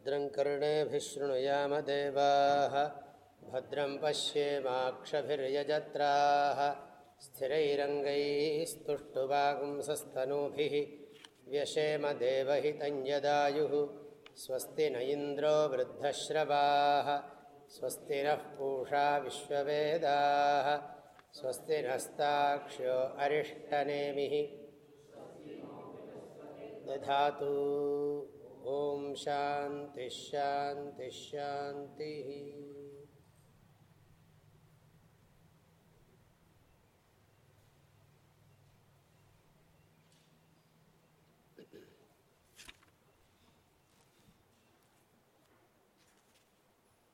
भद्रं कर्णेभिशृणुयाम देवाः भद्रं पश्येमाक्षभिर्यजत्राः स्थिरैरङ्गैस्तुष्टुवागुंसस्तनूभिः व्यशेम देवहितं यदायुः स्वस्ति न इन्द्रो वृद्धश्रवाः स्वस्ति नः पूषा विश्ववेदाः स्वस्ति नस्ताक्ष्यो अरिष्टनेमिः दधातु ॐ शान्तिश्शान्तिश्शान्तिः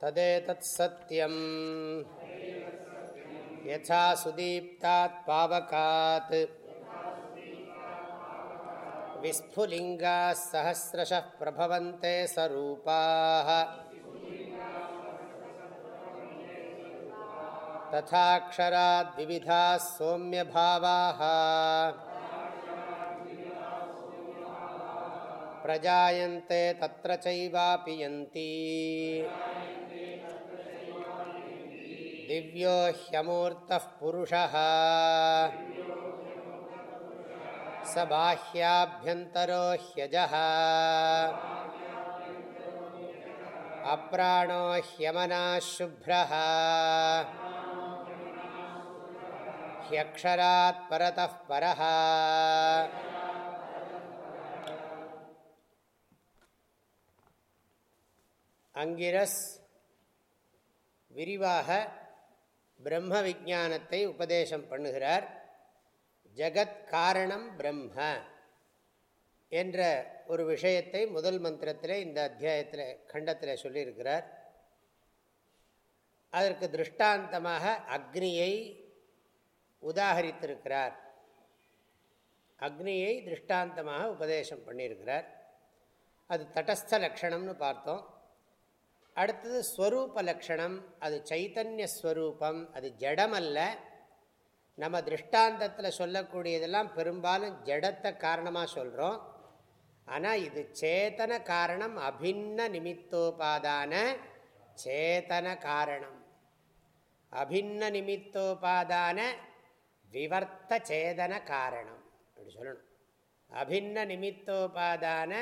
तदेतत्सत्यम् यथा सुदीप्तात् पावकात् विस्फुलिङ्गाः सहस्रशः प्रभवन्ते सरूपाः तथाक्षराद्विविधाः सौम्यभावाः। प्रजायन्ते तत्र चैवापि दिव्यो ह्यमूर्तः पुरुषः। स बाह्याभ्यन्तरो ह्यजः अप्राणो ह्यमनाः शुभ्रः ह्यक्षरात् परतः परः அங்கிரஸ் விரிவாக பிரம்ம விஜானத்தை உபதேசம் பண்ணுகிறார் ஜகத் காரணம் பிரம்ம என்ற ஒரு விஷயத்தை முதல் மந்திரத்தில் இந்த அத்தியாயத்தில் கண்டத்தில் சொல்லியிருக்கிறார். அதற்கு திருஷ்டாந்தமாக அக்னியை உதாகரித்திருக்கிறார். அக்னியை திருஷ்டாந்தமாக உபதேசம் பண்ணியிருக்கிறார். அது தடஸ்த லக்ஷணம்னு பார்த்தோம். அடுத்தது ஸ்வரூப லக்ஷணம் அது சைத்தன்ய ஸ்வரூபம் அது ஜடமல்ல. நம்ம திருஷ்டாந்தத்தில் சொல்லக்கூடியதெல்லாம் பெரும்பாலும் ஜடத்தை காரணமாக சொல்கிறோம் ஆனால் இது சேத்தன காரணம் அபின்ன நிமித்தோபாதான சேத்தன காரணம். அபின்ன நிமித்தோபாதான விவர்த்த சேதன காரணம். அப்படி சொல்லணும். அபின்ன நிமித்தோபாதான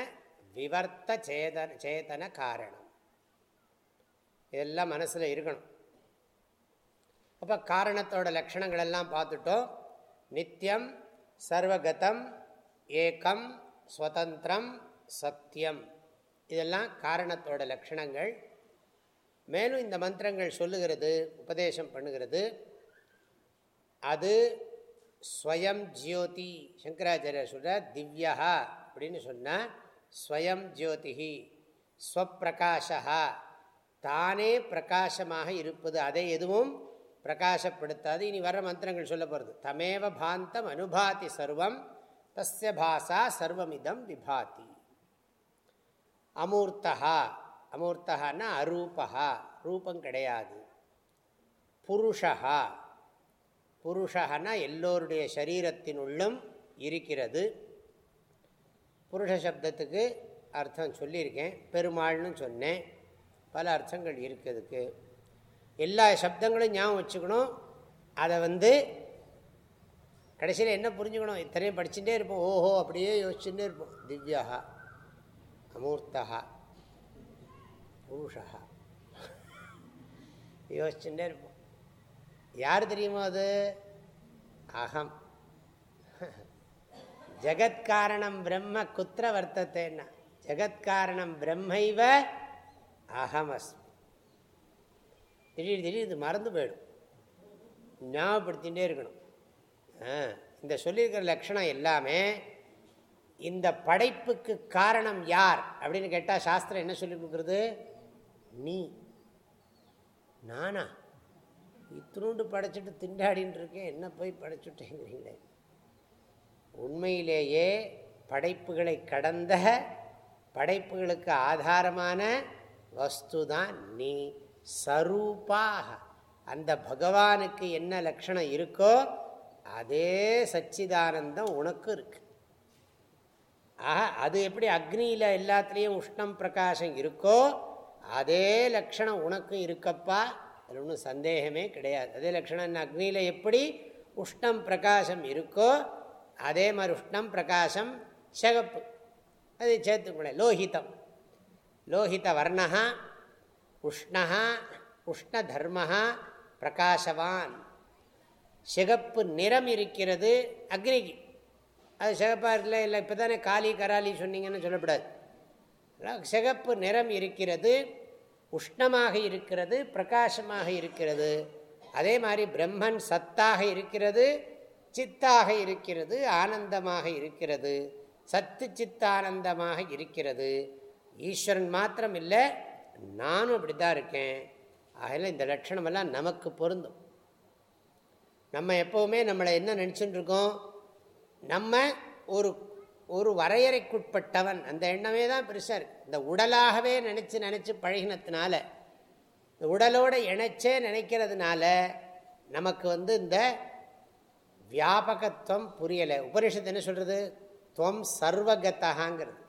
விவர்த்த சேதன சேதன காரணம். இதெல்லாம் மனசில் இருக்கணும். அப்போ காரணத்தோட லக்ஷணங்கள் எல்லாம் பார்த்துட்டோம். நித்தியம் சர்வகதம் ஏக்கம் ஸ்வதந்திரம் சத்தியம். இதெல்லாம் காரணத்தோட லக்ஷணங்கள் மேலும் இந்த மந்திரங்கள் சொல்லுகிறது உபதேசம் பண்ணுகிறது. அது ஸ்வயம் ஜோதி சங்கராச்சாரியர் சொல்கிறார் திவ்யா அப்படின்னு சொன்னால் ஸ்வயம் ஜோதிஹி ஸ்வப்பிரகாஷா தானே பிரகாசமாக இருப்பது அதை எதுவும் பிரகாசப்படுத்தாது. இனி வர்ற மந்திரங்கள் சொல்ல போகிறது தமேவ பாந்தம் அனுபாதி சர்வம் தஸ்ய பாசா சர்வமிதம் விபாதி. அமூர்த்தா அமூர்த்தகான்னா அரூபா ரூபம் கிடையாது. புருஷா புருஷனா எல்லோருடைய சரீரத்தினுள்ளும் இருக்கிறது. புருஷ சப்தத்துக்கு அர்த்தம் சொல்லியிருக்கேன். பெருமாள்னு சொன்னேன். பல அர்த்தங்கள் இருக்கிறதுக்கு எல்லா சப்தங்களும் ஞாபகம் வச்சுக்கணும். அதை வந்து கடைசியில் என்ன புரிஞ்சுக்கணும்? இத்தனையும் படிச்சுட்டே இருப்போம். ஓஹோ அப்படியே யோசிச்சுட்டே இருப்போம். திவ்யா அமூர்த்தா பூஷா யோசிச்சுட்டே இருப்போம். யார் தெரியுமோ அது? அகம். ஜகத்காரணம் பிரம்ம குத்திர வர்த்தத்தைன்னா. ஜகத்காரணம் பிரம்மைவ அகமஸ்மி. திடீர் திடீர் இது மறந்து போயிடும். ஞாபகப்படுத்திகிட்டே இருக்கணும். இந்த சொல்லியிருக்கிற லட்சணம் எல்லாமே இந்த படைப்புக்கு காரணம் யார் அப்படின்னு கேட்டால் சாஸ்திரம் என்ன சொல்லி கொடுக்குறது நீ. நானா? இத்தினூண்டு படைச்சிட்டு திண்டாடின்னு இருக்கேன். என்ன போய் படைச்சுட்டேங்கிறீங்களே? உண்மையிலேயே படைப்புகளை கடந்த படைப்புகளுக்கு ஆதாரமான வஸ்து தான் நீ. சரூபாக அந்த பகவானுக்கு என்ன லக்ஷணம் இருக்கோ அதே சச்சிதானந்தம் உனக்கு இருக்கு. ஆஹா அது எப்படி அக்னியில் எல்லாத்துலேயும் உஷ்ணம் பிரகாசம் இருக்கோ அதே லக்ஷணம் உனக்கும் இருக்கப்பா அது ஒன்றும் சந்தேகமே கிடையாது. அதே லக்ஷணம் அக்னியில் எப்படி உஷ்ணம் பிரகாசம் இருக்கோ அதே மாதிரி உஷ்ணம் பிரகாசம் சிகப்பு. அது சேர்த்துக்கூட லோஹிதம். லோஹித வர்ணகா உஷ்ணா உஷ்ணதர்ம பிரகாசவான். சிகப்பு நிறம் இருக்கிறது அக்னிக்கு. அது சிகப்பாக இருக்கல இல்லை இப்போ தானே காலி கராலி சொன்னீங்கன்னு சொல்லப்படாது. சிகப்பு நிறம் இருக்கிறது உஷ்ணமாக இருக்கிறது பிரகாசமாக இருக்கிறது. அதே மாதிரி பிரம்மன் சத்தாக இருக்கிறது சித்தாக இருக்கிறது ஆனந்தமாக இருக்கிறது. சத்து சித்தானந்தமாக இருக்கிறது. ஈஸ்வரன் மாத்திரம் இல்லை நானும் அப்படி தான் இருக்கேன். ஆகல இந்த லட்சணமெல்லாம் நமக்கு பொருந்தும். நம்ம எப்போவுமே நம்மளை என்ன நினச்சிட்டு இருக்கோம்? நம்ம ஒரு ஒரு வரையறைக்குட்பட்டவன். அந்த எண்ணமே தான் பெருசாக இருக்குது இந்த உடலாகவே நினச்சி நினச்சி பழகினத்தினால இந்த உடலோட இணைச்சே நினைக்கிறதுனால நமக்கு வந்து இந்த வியாபகத்துவம் புரியலை. உபனிஷத்து என்ன சொல்கிறது துவம் சர்வகத்தகாங்கிறது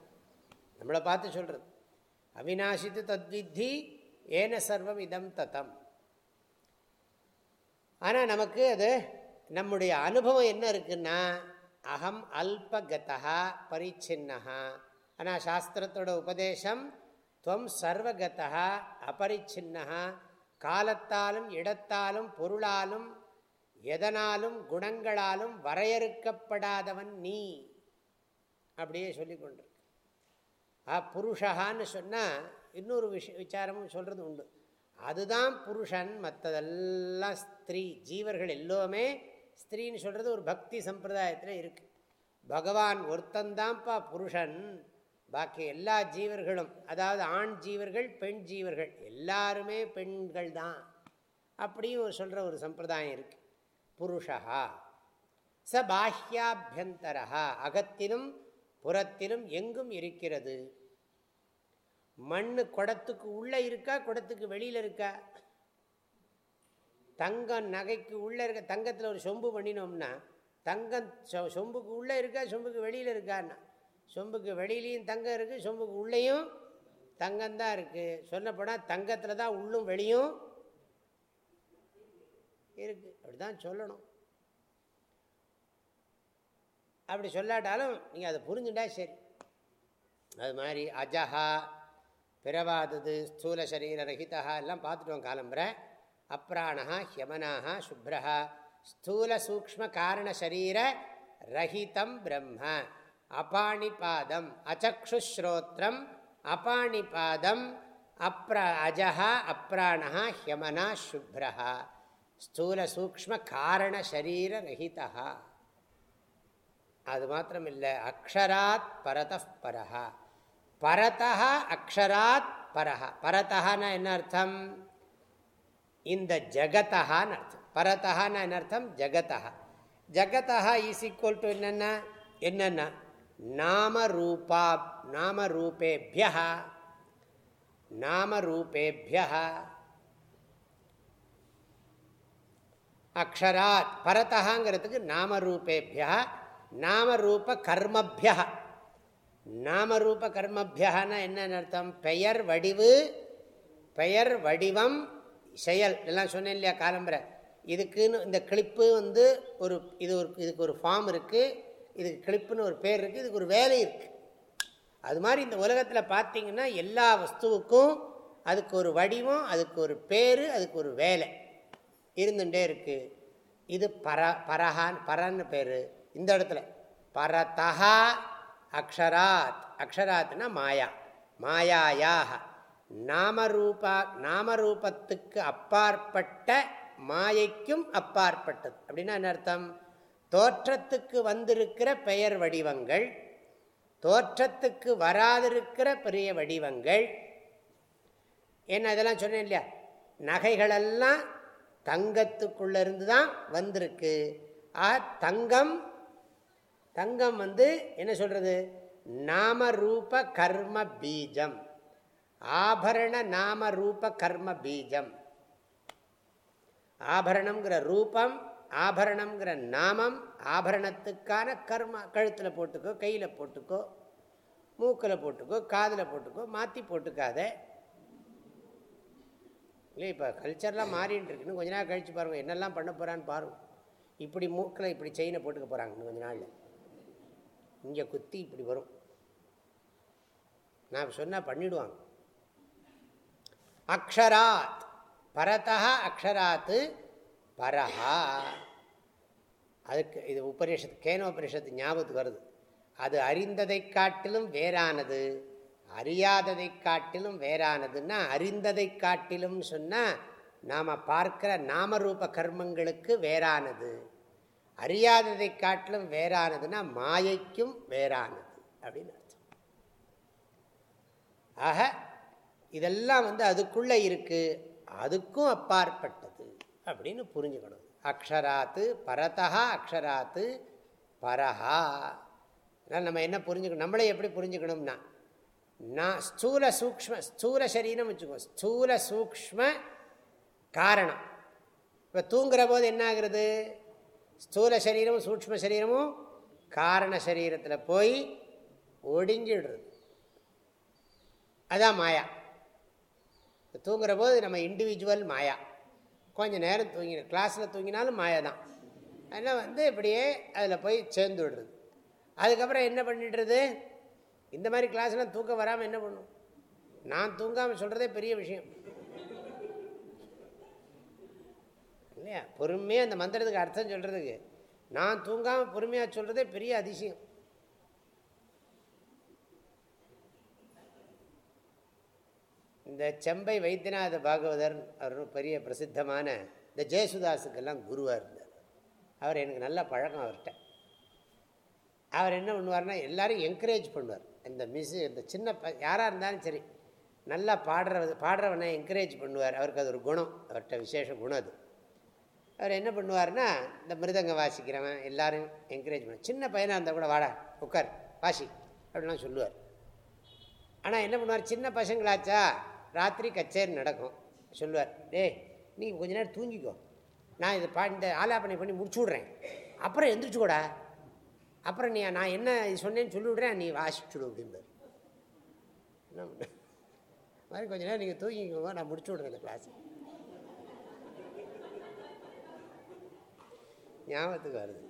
நம்மளை பார்த்து சொல்கிறது அவினாஷித்து தத்வித்தி ஏன சர்வம் இதம் தத்தம் ஆனால் நமக்கு அது நம்முடைய அனுபவம் என்ன இருக்குன்னா அகம் அல்பகதா பரிச்சின்னஹா. ஆனால் சாஸ்திரத்தோட உபதேசம் துவம் சர்வகதா அபரிச்சின்னஹா. காலத்தாலும் இடத்தாலும் பொருளாலும் எதனாலும் குணங்களாலும் வரையறுக்கப்படாதவன் நீ. அப்படியே சொல்லிக்கொண்டு கொண்டிருக்கு புருஷகான்னு சொன்னால் இன்னொரு விஷ விசாரமும் சொல்கிறது உண்டு. அதுதான் புருஷன் மற்றதெல்லாம் ஸ்திரீ. ஜீவர்கள் எல்லோருமே ஸ்திரீன்னு சொல்கிறது ஒரு பக்தி சம்பிரதாயத்தில் இருக்குது பகவான் ஒருத்தந்தான்ப்பா புருஷன். பாக்கி எல்லா ஜீவர்களும் அதாவது ஆண் ஜீவர்கள் பெண் ஜீவர்கள் எல்லாருமே பெண்கள் தான். அப்படியும் ஒரு சொல்கிற ஒரு சம்பிரதாயம் இருக்குது புருஷா ச பாஹ்யாபியந்தரா அகத்திலும் புறத்திலும் எங்கும் இருக்கிறது? மண் குடத்துக்கு உள்ளே இருக்கா குடத்துக்கு வெளியில் இருக்கா? தங்கம் நகைக்கு உள்ளே இருக்க தங்கத்தில் ஒரு சொம்பு பண்ணினோம்னா தங்கம் சொ சொம்புக்கு உள்ளே இருக்கா சொம்புக்கு வெளியில் இருக்கான்னா? சொம்புக்கு வெளியிலையும் தங்கம் இருக்குது சொம்புக்கு உள்ளேயும் தங்கம்தான் இருக்குது சொன்னப்போனால் தங்கத்தில் தான் உள்ளும் வெளியும் இருக்குது அப்படி தான் சொல்லணும். அப்படி சொல்லாட்டாலும் நீங்கள் அதை புரிஞ்சுட்டா சரி. அது மாதிரி அஜஹா பிறவாதது ஸ்தூல சரீர ரஹிதா எல்லாம் பார்த்துட்டோம் காலம்புரை. அப்ராணா ஹியமனாக சுப்ரஹா. ஸ்தூல சூக்ம காரண சரீர ரஹிதம் பிரம்ம. அபாணிபாதம் அச்சுஸ்ரோத்திரம் அபாணிபாதம் அப்ர அஜஹா அப்ராணா ஹியமனா சுப்ரஹா. ஸ்தூல சூக்ம காரண சரீர ரஹிதா அது மாத்திரம் இல்லை அக்ஷராத் பரத பரஹா. பரதா அக்ஷராத் பரஹா. பரதஹான்னா என்ன அர்த்தம்? இந்த ஜகத்தஹான்னு அர்த்தம். பரதஹான்னா என்ன அர்த்தம்? ஜகத்தா ஜகத்தா இஸ் ஈக்குவல் டு என்னென்ன? என்னென்ன? நாம ரூபா நாம ரூபேபிய நாம ரூபேபிய அக்ஷராத் பரதகாங்கிறதுக்கு நாம ரூபேபியா நாம ரூப கர்மபியா நாமரூப கர்மபியான்னா என்னன்னு அர்த்தம் பெயர் வடிவு பெயர் வடிவம் செயல். எல்லாம் சொன்னேன் இல்லையா காலம்பரை. இதுக்குன்னு இந்த கிளிப்பு வந்து ஒரு இது ஒரு இதுக்கு ஒரு ஃபார்ம் இருக்குது இதுக்கு கிளிப்புன்னு ஒரு பேர் இருக்குது இதுக்கு ஒரு வேலை இருக்குது அது மாதிரி இந்த உலகத்தில் பார்த்தீங்கன்னா எல்லா வஸ்துவுக்கும் அதுக்கு ஒரு வடிவம் அதுக்கு ஒரு பேர் அதுக்கு ஒரு வேலை இருந்துகிட்டே இருக்குது இது பர பரஹான் பரன்னு பேர். இந்த இடத்துல. பரதஹா அக்ஷராத். அக்ஷராத்னா மாயா. மாயாயாக. நாமரூபா நாமரூபத்துக்கு அப்பாற்பட்ட மாயைக்கும் அப்பாற்பட்டது. அப்படின்னா என்ன அர்த்தம்? தோற்றத்துக்கு வந்திருக்கிற பெயர் வடிவங்கள் தோற்றத்துக்கு வராதிருக்கிற பெரிய வடிவங்கள். என்ன இதெல்லாம் சொன்னேன் இல்லையா? நகைகளெல்லாம் தங்கத்துக்குள்ளேருந்து தான் வந்திருக்கு. ஆ தங்கம் தங்கம் வந்து என்ன சொல்கிறது நாம ரூப கர்ம பீஜம். ஆபரண நாம ரூப கர்ம பீஜம். ஆபரணம்ங்கிற ரூபம் ஆபரணம்ங்கிற நாமம் ஆபரணத்துக்கான கர்ம கழுத்தில் போட்டுக்கோ கையில் போட்டுக்கோ மூக்கில் போட்டுக்கோ காதில் போட்டுக்கோ மாற்றி போட்டுக்காத. இல்லை இப்போ கல்ச்சர்லாம் மாறின்னு இருக்குன்னு கொஞ்ச நாள் கழித்து பாருங்கள் என்னெல்லாம் பண்ண போகிறான்னு பாருங்கள் இப்படி மூக்கில் இப்படி செயினை போட்டுக்க போகிறாங்கன்னு கொஞ்ச நாளில். இங்கே குத்தி இப்படி வரும். நான் சொன்னால் பண்ணிவிடுவாங்க அக்ஷராத் பரதா அக்ஷராத்து பரஹா. அதுக்கு இது உபநிஷத்து கேனோபனிஷத்து ஞாபகத்துக்கு வருது. அது அறிந்ததை காட்டிலும் வேறானது. அறியாததை காட்டிலும் வேறானதுன்னா அறிந்ததை காட்டிலும் சொன்னால் நாம் பார்க்கிற நாமரூப கர்மங்களுக்கு வேறானது. அறியாததை காட்டிலும் வேறானதுன்னா மாயைக்கும் வேறானது அப்படின்னு அர்த்தம். ஆக இதெல்லாம் வந்து அதுக்குள்ளே இருக்குது அதுக்கும் அப்பாற்பட்டது அப்படின்னு புரிஞ்சுக்கணும். அக்ஷராத்து பரதா அக்ஷராத்து பரஹா. அதனால் நம்ம என்ன புரிஞ்சுக்கணும்? நம்மளே எப்படி புரிஞ்சுக்கணும்னா நான் ஸ்தூல சூக்ம ஸ்தூல சரீரம் வச்சுக்கோ ஸ்தூல சூக்ம காரணம். இப்போ தூங்குற போது என்ன ஆகுறது? ஸ்தூல சரீரமும் சூக்ம சரீரமும் காரண சரீரத்தில் போய் ஒடுங்கிடுறது அதான் மாயா. தூங்குற போது நம்ம இண்டிவிஜுவல் மாயா. கொஞ்சம் நேரம் தூங்கின கிளாஸில் தூங்கினாலும் மாயா தான் அதனால் வந்து இப்படியே அதில் போய் சேர்ந்து விடுறது. அதுக்கப்புறம் என்ன பண்ணிடுறது? இந்த மாதிரி கிளாஸ்லாம் தூக்கம் வராமல் என்ன பண்ணும்? நான் தூங்காமல் சொல்கிறதே பெரிய விஷயம். இல்லையா பொறுமையாக அந்த மந்திரத்துக்கு அர்த்தம் சொல்கிறதுக்கு நான் தூங்காமல் பொறுமையாக சொல்கிறதே பெரிய அதிசயம். இந்த செம்பை வைத்தியநாத பாகவதர் அவர் பெரிய பிரசித்தமான இந்த ஜெயசுதாஸுக்கெல்லாம் குருவாக இருந்தார். அவர் எனக்கு நல்ல பழக்கம் அவர்கிட்ட. அவர் என்ன பண்ணுவார்னா எல்லோரும் என்கரேஜ் பண்ணுவார். இந்த மிஸ் இந்த சின்ன ப யாராக இருந்தாலும் சரி நல்லா பாடுற பாடுறவனை என்கரேஜ் பண்ணுவார். அவருக்கு அது ஒரு குணம். அவர்கிட்ட விசேஷ குணம் அது. அவர் என்ன பண்ணுவார்னா இந்த மிருதங்கம் வாசிக்கிறவன் எல்லாரும் என்கரேஜ் பண்ண சின்ன பையனாக இருந்தால் கூட வாடா உட்கார் வாசி அப்படிலாம் சொல்லுவார். ஆனால் என்ன பண்ணுவார் சின்ன பசங்களாச்சா ராத்திரி கச்சேரி நடக்கும் சொல்லுவார் டே நீங்கள் கொஞ்ச நேரம் தூங்கிக்கோ நான் இதை பா இந்த ஆலாப்பனை பண்ணி முடிச்சு விட்றேன் அப்புறம் எந்திரிச்சுக்கூடா. அப்புறம் நீ நான் என்ன இது சொன்னேன்னு சொல்லி விட்றேன் நீ வாசிச்சுடு அப்படின்பார் என்ன மாதிரி கொஞ்ச நேரம் நீங்கள் தூங்கிக்கோங்க நான் முடிச்சு விட்றேன் இந்த கிளாஸ் ஞாபகத்துக்கு வருது.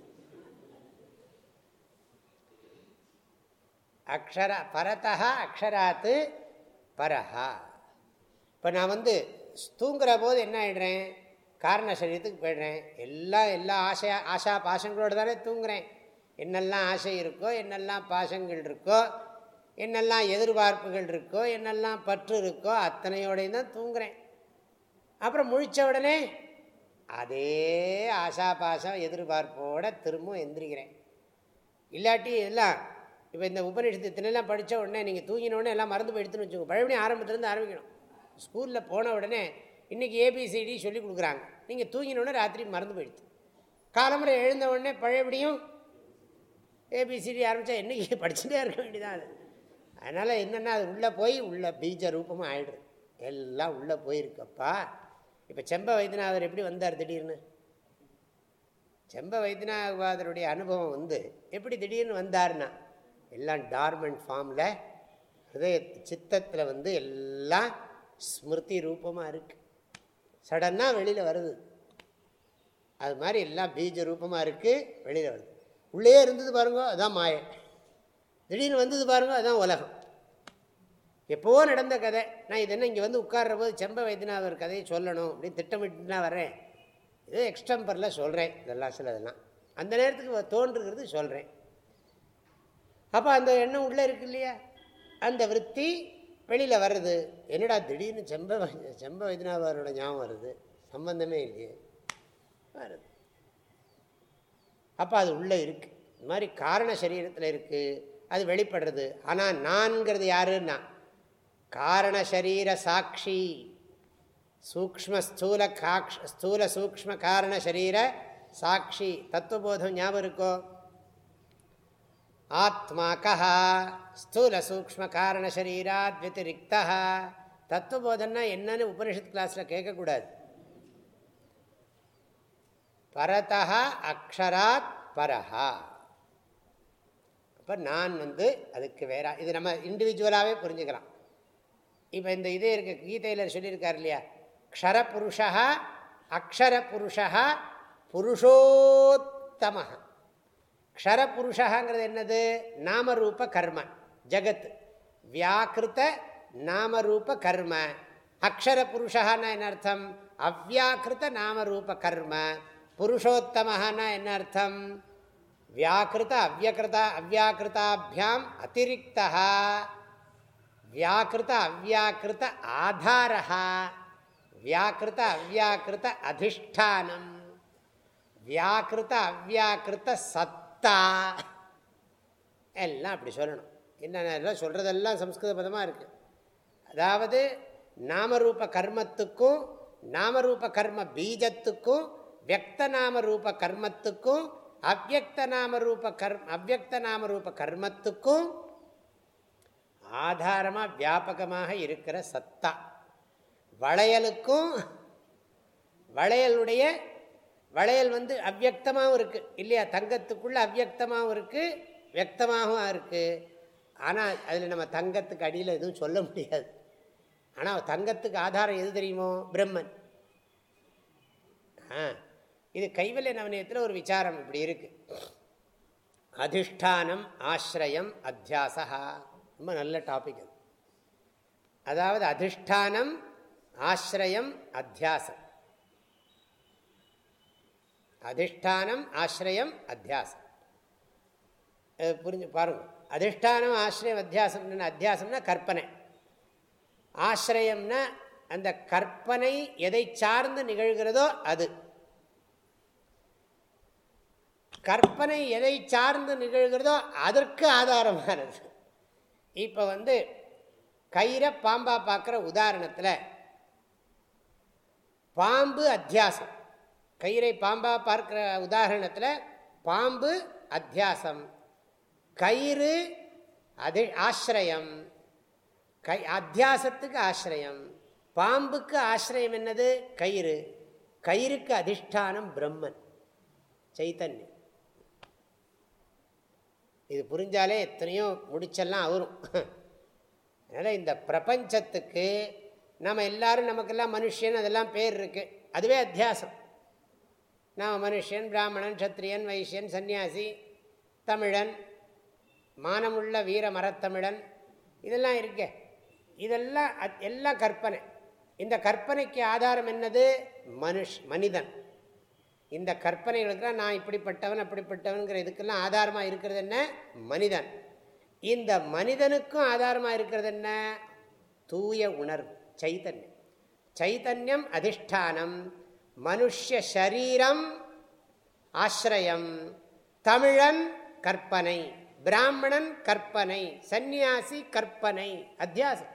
அக்ஷர பரதா அக்ஷராத்து பரஹா. இப்போ நான் வந்து தூங்குற போது என்ன ஆகிடுறேன் காரண சரீரத்துக்கு போயிடுறேன். எல்லாம் எல்லா ஆசையா ஆசா பாசங்களோடு தானே தூங்குறேன். என்னெல்லாம் ஆசை இருக்கோ என்னெல்லாம் பாசங்கள் இருக்கோ என்னெல்லாம் எதிர்பார்ப்புகள் இருக்கோ என்னெல்லாம் பற்று இருக்கோ அத்தனையோடையும் தான் தூங்குறேன். அப்புறம் முழித்த உடனே அதே ஆசாபாசம் எதிர்பார்ப்போட திரும்பவும் எந்திரிக்கிறேன். இல்லாட்டி எல்லாம் இப்போ இந்த உபநிஷத்து இத்தனைலாம் படித்த உடனே நீங்கள் தூங்கினோடனே எல்லாம் மறந்து போயிடுத்துன்னு வச்சுக்கோங்க. பழபடியும் ஆரம்பத்துலேருந்து ஆரம்பிக்கணும். ஸ்கூலில் போன உடனே இன்றைக்கி ஏபிசிடி சொல்லி கொடுக்குறாங்க. நீங்கள் தூங்கினோடனே ராத்திரி மறந்து போயிடுது காலமுறை எழுந்த உடனே பழையபடியும் ஏபிசிடி ஆரம்பித்தா என்றைக்கு படிச்சுட்டே இருக்க வேண்டியதான் அது? அதனால் என்னென்னா அது உள்ளே போய் உள்ள பீஜ ரூபமாக ஆகிடுது எல்லாம் உள்ளே போயிருக்கப்பா. இப்போ செம்ப வைத்தியநாதர் எப்படி வந்தார் திடீர்னு? செம்ப வைத்தியநாதருடைய அனுபவம் வந்து எப்படி திடீர்னு வந்தார்னா எல்லாம் டார்மெண்ட் ஃபார்மில் ஹிருதய சித்தத்தில் வந்து எல்லாம் ஸ்மிருதி ரூபமாக இருக்குது சடனாக வெளியில் வருது. அது மாதிரி எல்லாம் பீஜ ரூபமாக இருக்குது வெளியில் வருது. உள்ளே இருந்தது பாருங்க அதுதான் மாயை. திடீர்னு வந்தது பாருங்க அதுதான் உலகம். எப்போவோ நடந்த கதை. நான் இது என்ன இங்கே வந்து உட்கார்ற போது செம்ப வைத்தியநாதர் கதையை சொல்லணும் அப்படின்னு திட்டமிட்டு தான் வரேன். இது எக்ஸ்டம்பரில் சொல்கிறேன் இதெல்லாம் சிலதெல்லாம். அந்த நேரத்துக்கு தோன்றுகிறது சொல்கிறேன் அப்போ அந்த எண்ணம் உள்ளே இருக்கு இல்லையா? அந்த விற்பி வெளியில் வர்றது என்னடா திடீர்னு செம்ப செம்ப வைத்தியநாதரோட ஞாபகம் வருது? சம்பந்தமே இல்லையே. வருது. அப்போ அது உள்ளே இருக்குது இந்த மாதிரி காரண சரீரத்தில் இருக்குது அது வெளிப்படுறது. ஆனால் நான்கிறது யாருன்னா காரண சரீர சாட்சி சூக்ம ஸ்தூல காக்ஷ ஸ்தூல சூக்ம காரண சரீர சாட்சி தத்துவபோதம் ஞாபகம் இருக்கோ? ஆத்மா கஹா ஸ்தூல சூக்ம காரண சரீராத் வத்திரிக்தா தத்துவபோதம்னா என்னன்னு உபனிஷத் கிளாஸில் கேட்கக்கூடாது. பரதா அக்ஷராத் பரஹா. அப்போ நான் வந்து அதுக்கு வேற இது நம்ம இண்டிவிஜுவலாகவே புரிஞ்சுக்கலாம். இப்போ இந்த இதே இருக்கு கீதையில் சொல்லியிருக்கார் இல்லையா? க்ஷரபுருஷா அக்ஷர புருஷா புருஷோத்தம க்ஷரபுருஷங்கிறது என்னது? நாமரூப கர்ம ஜகத். வியாக்கிருத்த நாமரூப கர்ம. அக்ஷர புருஷான்னா என்ன அர்த்தம்? அவ்வியாக்கிருத்த நாமரூப கர்ம. புருஷோத்தமஹான்னா என்ன அர்த்தம்? வியாக்கிருத்த அவ்வகிருத அவ்யாக்கிருதாபியாம் அதிரிக்தா வியாக்கிருத அவ்யாக்கிருத ஆதாரா வியாக்கிருத அவ்யாக்கிருத அதிஷ்டானம் வியாக்கிருத அவ்யாக்கிருத சத்தா எல்லாம் அப்படி சொல்லணும் என்னென்ன சொல்கிறதெல்லாம் சம்ஸ்கிருத பதமாக இருக்குது அதாவது நாமரூப கர்மத்துக்கும் நாமரூப கர்ம பீஜத்துக்கும் வியக்த நாம ரூப கர்மத்துக்கும் அவ்வக்த நாம ரூப கர்ம அவ்வக்த நாம ரூப கர்மத்துக்கும் ஆதாரமாக வியாபகமாக இருக்கிற சத்தா. வளையலுக்கும் வளையலுடைய வளையல் வந்து அவ்வக்தமாகவும் இருக்குது இல்லையா? தங்கத்துக்குள்ளே அவ்வக்தமாகவும் இருக்குது வியக்தமாகவும் இருக்குது ஆனால் அதில் நம்ம தங்கத்துக்கு அடியில் எதுவும் சொல்ல முடியாது. ஆனால் தங்கத்துக்கு ஆதாரம் எது தெரியுமோ? பிரம்மன். ஆ இது கைவல்ய நவனியத்தில் ஒரு விசாரம் இப்படி இருக்குது அதிஷ்டானம் ஆசிரியம் அத்தியாசகா ரொம்ப நல்ல டாபிக் அது. அதாவது அதிஷ்டானம் ஆசிரியம் அத்தியாசம். அதிஷ்டானம் ஆசிரியம் அத்தியாசம். புரிஞ்சு பாருங்க. அதிஷ்டானம் ஆசிரியம் அத்தியாசம் அத்தியாசம்னா கற்பனை. ஆசிரியம்னா அந்த கற்பனை எதை சார்ந்து நிகழ்கிறதோ அது. கற்பனை எதை சார்ந்து நிகழ்கிறதோ அதற்கு ஆதாரமானது. இப்போ வந்து கயிறை பாம்பாக பார்க்குற உதாரணத்தில் பாம்பு அத்தியாசம். கயிறை பாம்பாக பார்க்குற உதாரணத்தில் பாம்பு அத்தியாசம். கயிறு அது ஆசிரியம். கை அத்தியாசத்துக்கு ஆசிரியம். பாம்புக்கு ஆசிரியம் என்னது? கயிறு. கயிறுக்கு அதிஷ்டானம் பிரம்மன். சைத்தன்யம். இது புரிஞ்சாலே எத்தனையோ முடிச்செல்லாம் அவரும். அதனால் இந்த பிரபஞ்சத்துக்கு நம்ம எல்லாரும் நமக்கெல்லாம் மனுஷன் அதெல்லாம் பேர் இருக்குது அதுவே அத்தியாசம். நாம் மனுஷன் பிராமணன் சத்திரியன் வைசியன் சன்னியாசி தமிழன் மானமுள்ள வீர மரத்தமிழன் இதெல்லாம் இருக்க. இதெல்லாம் எல்லாம் கற்பனை. இந்த கற்பனைக்கு ஆதாரம் என்னது? மனுஷ் மனிதன். இந்த கற்பனைகளுக்கு நான் இப்படிப்பட்டவன் அப்படிப்பட்டவன்கிற இதுக்கெல்லாம் ஆதாரமாக இருக்கிறது என்ன? மனிதன். இந்த மனிதனுக்கும் ஆதாரமாக இருக்கிறது என்ன? தூய உணர்வு சைத்தன்யம். சைத்தன்யம் அதிஷ்டானம் மனுஷ சரீரம் ஆசிரியம் தமிழன் கற்பனை பிராமணன் கற்பனை சந்நியாசி கற்பனை அத்தியாசம்.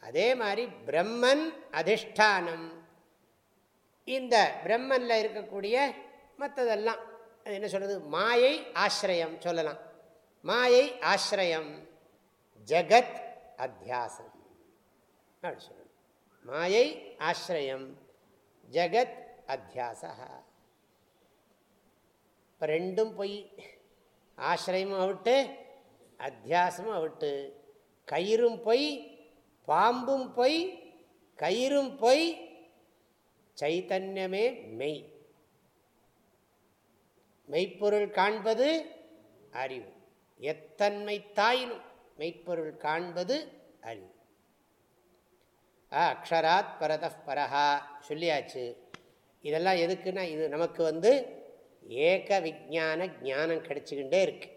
அதே மாதிரி பிரம்மன் அதிஷ்டானம் இந்த பிரம்மனில் இருக்கக்கூடிய மற்றதெல்லாம் அது என்ன சொல்கிறது மாயை ஆசிரியம் சொல்லலாம். மாயை ஆசிரியம் ஜகத் அத்தியாசம். அப்படி சொல்லணும். மாயை ஆசிரியம் ஜகத் அத்தியாசா. இப்போ ரெண்டும் பொய் ஆசிரியமும் அவிட்டு அத்தியாசமும் அவிட்டு கயிறும் பொய் பாம்பும் பொய் கயிறும் பொய் சைத்தன்யமே மெய். மெய்ப்பொருள் காண்பது அறிவு. எத்தன்மை தாயினும் மெய்ப்பொருள் காண்பது அறிவு. அக்ஷராத் பரத பரஹா சொல்லியாச்சு. இதெல்லாம் எதுக்குன்னா இது நமக்கு வந்து ஏக விஜான ஜானம் கிடைச்சிக்கிட்டே இருக்கு.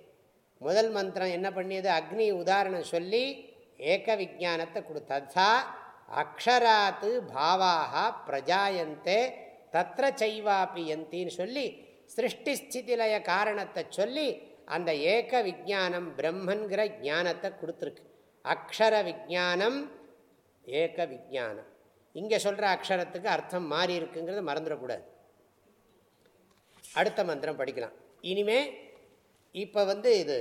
முதல் மந்திரம் என்ன பண்ணியது? அக்னி உதாரணம் சொல்லி ஏக விஜானத்தை கொடுத்தா அக்ஷராத்து பாவாக பிரஜாயந்தே தத்திர செய்வாப்பி எந்தின்னு சொல்லி சிருஷ்டி ஸ்திதிலய காரணத்தை சொல்லி அந்த ஏக விஜானம் பிரம்மன்கிற ஞானத்தை கொடுத்துருக்கு. அக்ஷர விஜானம் ஏக விஜானம் இங்கே சொல்கிற அக்ஷரத்துக்கு அர்த்தம் மாறி இருக்குங்கிறது மறந்துடக்கூடாது. அடுத்த மந்திரம் படிக்கலாம். இனிமே இப்போ வந்து இது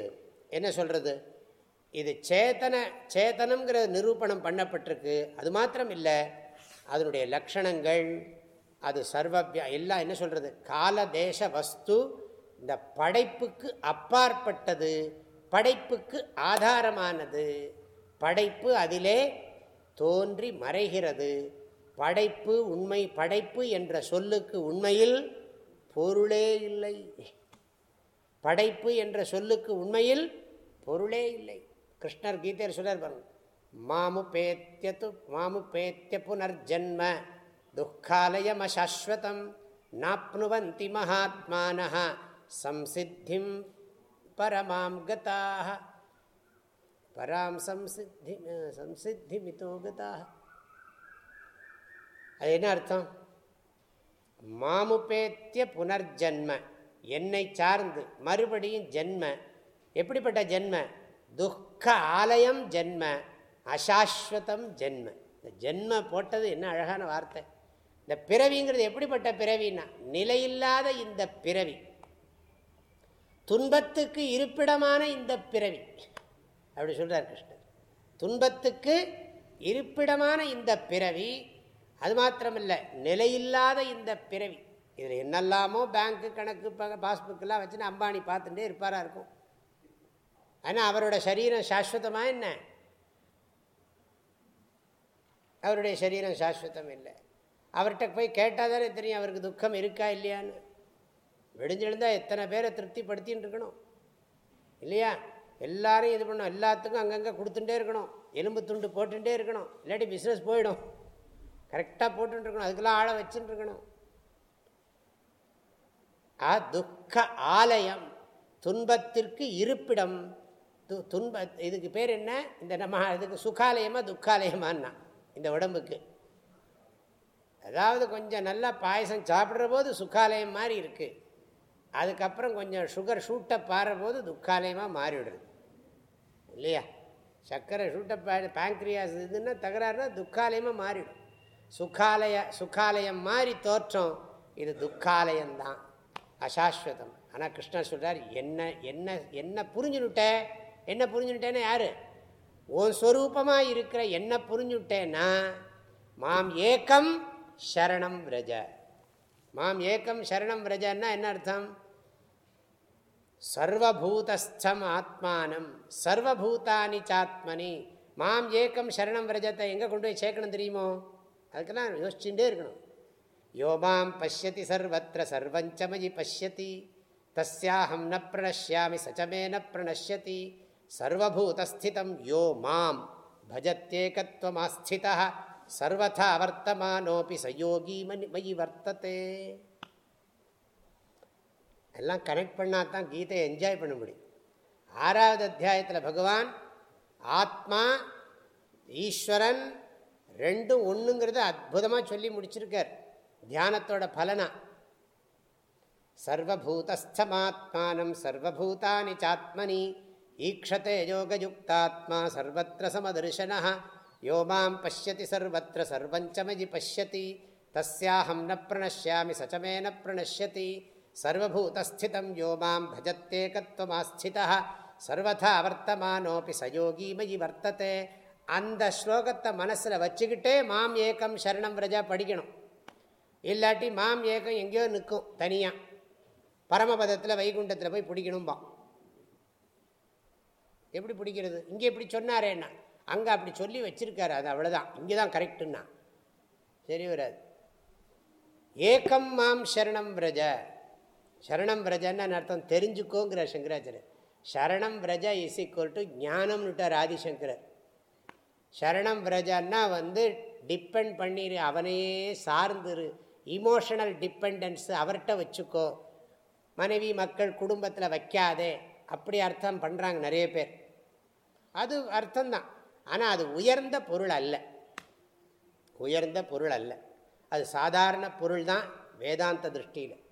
என்ன சொல்கிறது இது சேத்தன சேத்தனங்கிற நிரூபணம் பண்ணப்பட்டிருக்கு. அது மாத்திரம் இல்லை அதனுடைய லக்ஷணங்கள் அது சர்வபியா எல்லாம் என்ன சொல்கிறது கால தேச வஸ்து இந்த படைப்புக்கு அப்பாற்பட்டது படைப்புக்கு ஆதாரமானது. படைப்பு அதிலே தோன்றி மறைகிறது. படைப்பு உண்மை படைப்பு என்ற சொல்லுக்கு உண்மையில் பொருளே இல்லை. படைப்பு என்ற சொல்லுக்கு உண்மையில் பொருளே இல்லை. கிருஷ்ணர் கீதையில் சொல்றார் பாருங்க. மாமு பேத்தியத்து மாமு பேத்திய புனர்ஜன்ம துக்காலயம் அசாஸ்வதம் நாப்னுவந்தி மகாத்மான சம்சித்திம் பரமாம் கதாக பராம் சம்சித்தி சம்சித்தி மிதோ கதாக அது என்ன அர்த்தம்? மாமுபேத்திய புனர்ஜன்ம என்னை சார்ந்து மறுபடியும் ஜென்ம எப்படிப்பட்ட ஜென்ம? துக் துக்க ஆலயம் ஜென்ம அசாஸ்வதம் ஜென்ம. இந்த ஜென்ம போட்டது என்ன அழகான வார்த்தை. இந்த பிறவிங்கிறது எப்படிப்பட்ட பிறவின்னா நிலையில்லாத இந்த பிறவி. துன்பத்துக்கு இருப்பிடமான இந்த பிறவி. அப்படி சொல்கிறார் கிருஷ்ணர். துன்பத்துக்கு இருப்பிடமான இந்த பிறவி அது மாத்திரமில்லை நிலையில்லாத இந்த பிறவி. இதில் என்னெல்லாமோ பேங்க்கு கணக்கு பாஸ்புக்கெல்லாம் வச்சுன்னு அம்பானி பார்த்துட்டே இருப்பாரா இருக்கும். ஆனால் அவரோட சரீரம் சாஸ்வதமாக என்ன? அவருடைய சரீரம் சாஸ்வதம் இல்லை. அவர்கிட்ட போய் கேட்டால் தானே தெரியும் அவருக்கு துக்கம் இருக்கா இல்லையான்னு. விடிஞ்செழுந்தால் எத்தனை பேரை திருப்திப்படுத்தின்னு இருக்கணும். இல்லையா? எல்லாரையும் இது பண்ணணும். எல்லாத்துக்கும் அங்கங்கே கொடுத்துட்டே இருக்கணும். எலும்பு துண்டு போட்டுகிட்டே இருக்கணும். இல்லாட்டி பிஸ்னஸ் போயிடும். கரெக்டாக போட்டுருக்கணும் அதுக்கெல்லாம் ஆழ வச்சுட்டுருக்கணும் ஆ துக்க ஆலயம் துன்பத்திற்கு இருப்பிடம் து துன்ப இதுக்கு பேர் என்ன? இந்த நம்ம இதுக்கு சுகாலயமாக துக்காலயமான்னா இந்த உடம்புக்கு. அதாவது கொஞ்சம் நல்லா பாயசம் சாப்பிட்ற போது சுக்காலயம் மாதிரி இருக்குது அதுக்கப்புறம் கொஞ்சம் சுகர் ஷூட்டை பாடுற போது துக்காலயமாக மாறிவிடுறது இல்லையா? சர்க்கரை ஷூட்டை பேங்க்ரியாஸ் இதுன்னா தகராறுனா துக்காலயமாக மாறிடும் சுகாலய சுகாலயம் மாதிரி தோற்றம் இது துக்காலயம்தான். அசாஸ்வதம். ஆனால் கிருஷ்ணர் சொல்கிறார் என்ன என்ன என்ன புரிஞ்சுனுட்ட என்ன புரிஞ்சுட்டேன்னா யார்? உன் ஸ்வரூபமாக இருக்கிற என்ன புரிஞ்சுட்டேன்னா மாம் ஏக்கம் சரணம் விரஜ மாம் ஏக்கம் சரணம் விரஜன்னா என்ன அர்த்தம்? சர்வபூதஸ்தம் ஆத்மானம். சர்வபூதானி சாத்மனி. மாம் ஏக்கம் சரணம் விரஜத்தை எங்கே கொண்டு போய் சேர்க்கணும் தெரியுமோ? அதுக்கெல்லாம் யோசிச்சுட்டே இருக்கணும். யோமாம் பசியதி சர்வத்திர சர்வஞ்சமயி பசியதி தஸ்யாஹம் ந பிரணஷ்யாமி சச்சமே ந பிரணஷ்யதி. சர்வபூதஸ்திதம் யோ மாம். பஜத்தேகத்வமாஸ்தித சர்வதா வர்த்தமானோபி சயோகி மணி மயி வர்த்ததே எல்லாம் கனெக்ட் பண்ணால் தான் கீதையை என்ஜாய் பண்ண முடியும். ஆறாவது அத்தியாயத்தில் பகவான் ஆத்மா ஈஸ்வரன் ரெண்டும் ஒன்றுங்கிறத அற்புதமாக சொல்லி முடிச்சிருக்கார். தியானத்தோட பலனா. சர்வபூதஸ்தமாத்மானம் சர்வபூதானி சாத்மனி. ஈக்ஷதே யோகயுக்தாத்மா சர்வத்திர சமதர்சன யோ மாம் பசியதி சர்வத்திர சர்வஞ்சமஜி பசியதி தஸ்யாஹம் ந பிரணஷ்யாமி சச்சமே ந பிரணஷ்யதி சர்வபூதஸ்திதம் யோ மாம் பஜத்தேகத்வமாஸ்திதா சர்வதா அவர்த்தமானோபி சயோகி மயி வர்த்தத்தை அந்த ஸ்லோகத்தை மனசில் வச்சுக்கிட்டே மாம் ஏக்கம் சரணம் பிரஜா படிக்கணும் இல்லாட்டி மாம் ஏக்கம் எங்கேயோ நிற்கும் தனியாக பரமபதத்தில் வைகுண்டத்தில் போய் பிடிக்கணும்பான் எப்படி பிடிக்கிறது? இங்கே இப்படி சொன்னாரேன்னா அங்கே அப்படி சொல்லி வச்சிருக்காரு அது அவ்வளோதான் இங்கே தான் கரெக்டுன்னா. சரி வராது. ஏக்கம் மாம் சரணம் பிரஜ சரணம் பிரஜன்னு அர்த்தம்? தெரிஞ்சுக்கோங்கிற சங்கராச்சாரியர் சரணம் பிரஜா இஸ் ஈக்குவல் டு ஞானம்னுட்டார் ஆதிசங்கரர். சரணம் பிரஜான்னா வந்து டிபெண்ட் பண்ணிடு அவனையே சார்ந்துரு. இமோஷனல் டிபெண்டன்ஸ் அவர்கிட்ட வச்சுக்கோ. மனைவி மக்கள் குடும்பத்தில் வைக்காதே. அப்படி அர்த்தம் பண்ணுறாங்க நிறைய பேர். அது அர்த்தம்தான். ஆனால் அது உயர்ந்த பொருள் அல்ல. உயர்ந்த பொருள் அல்ல. அது சாதாரண பொருள் தான் வேதாந்த திருஷ்டியில்.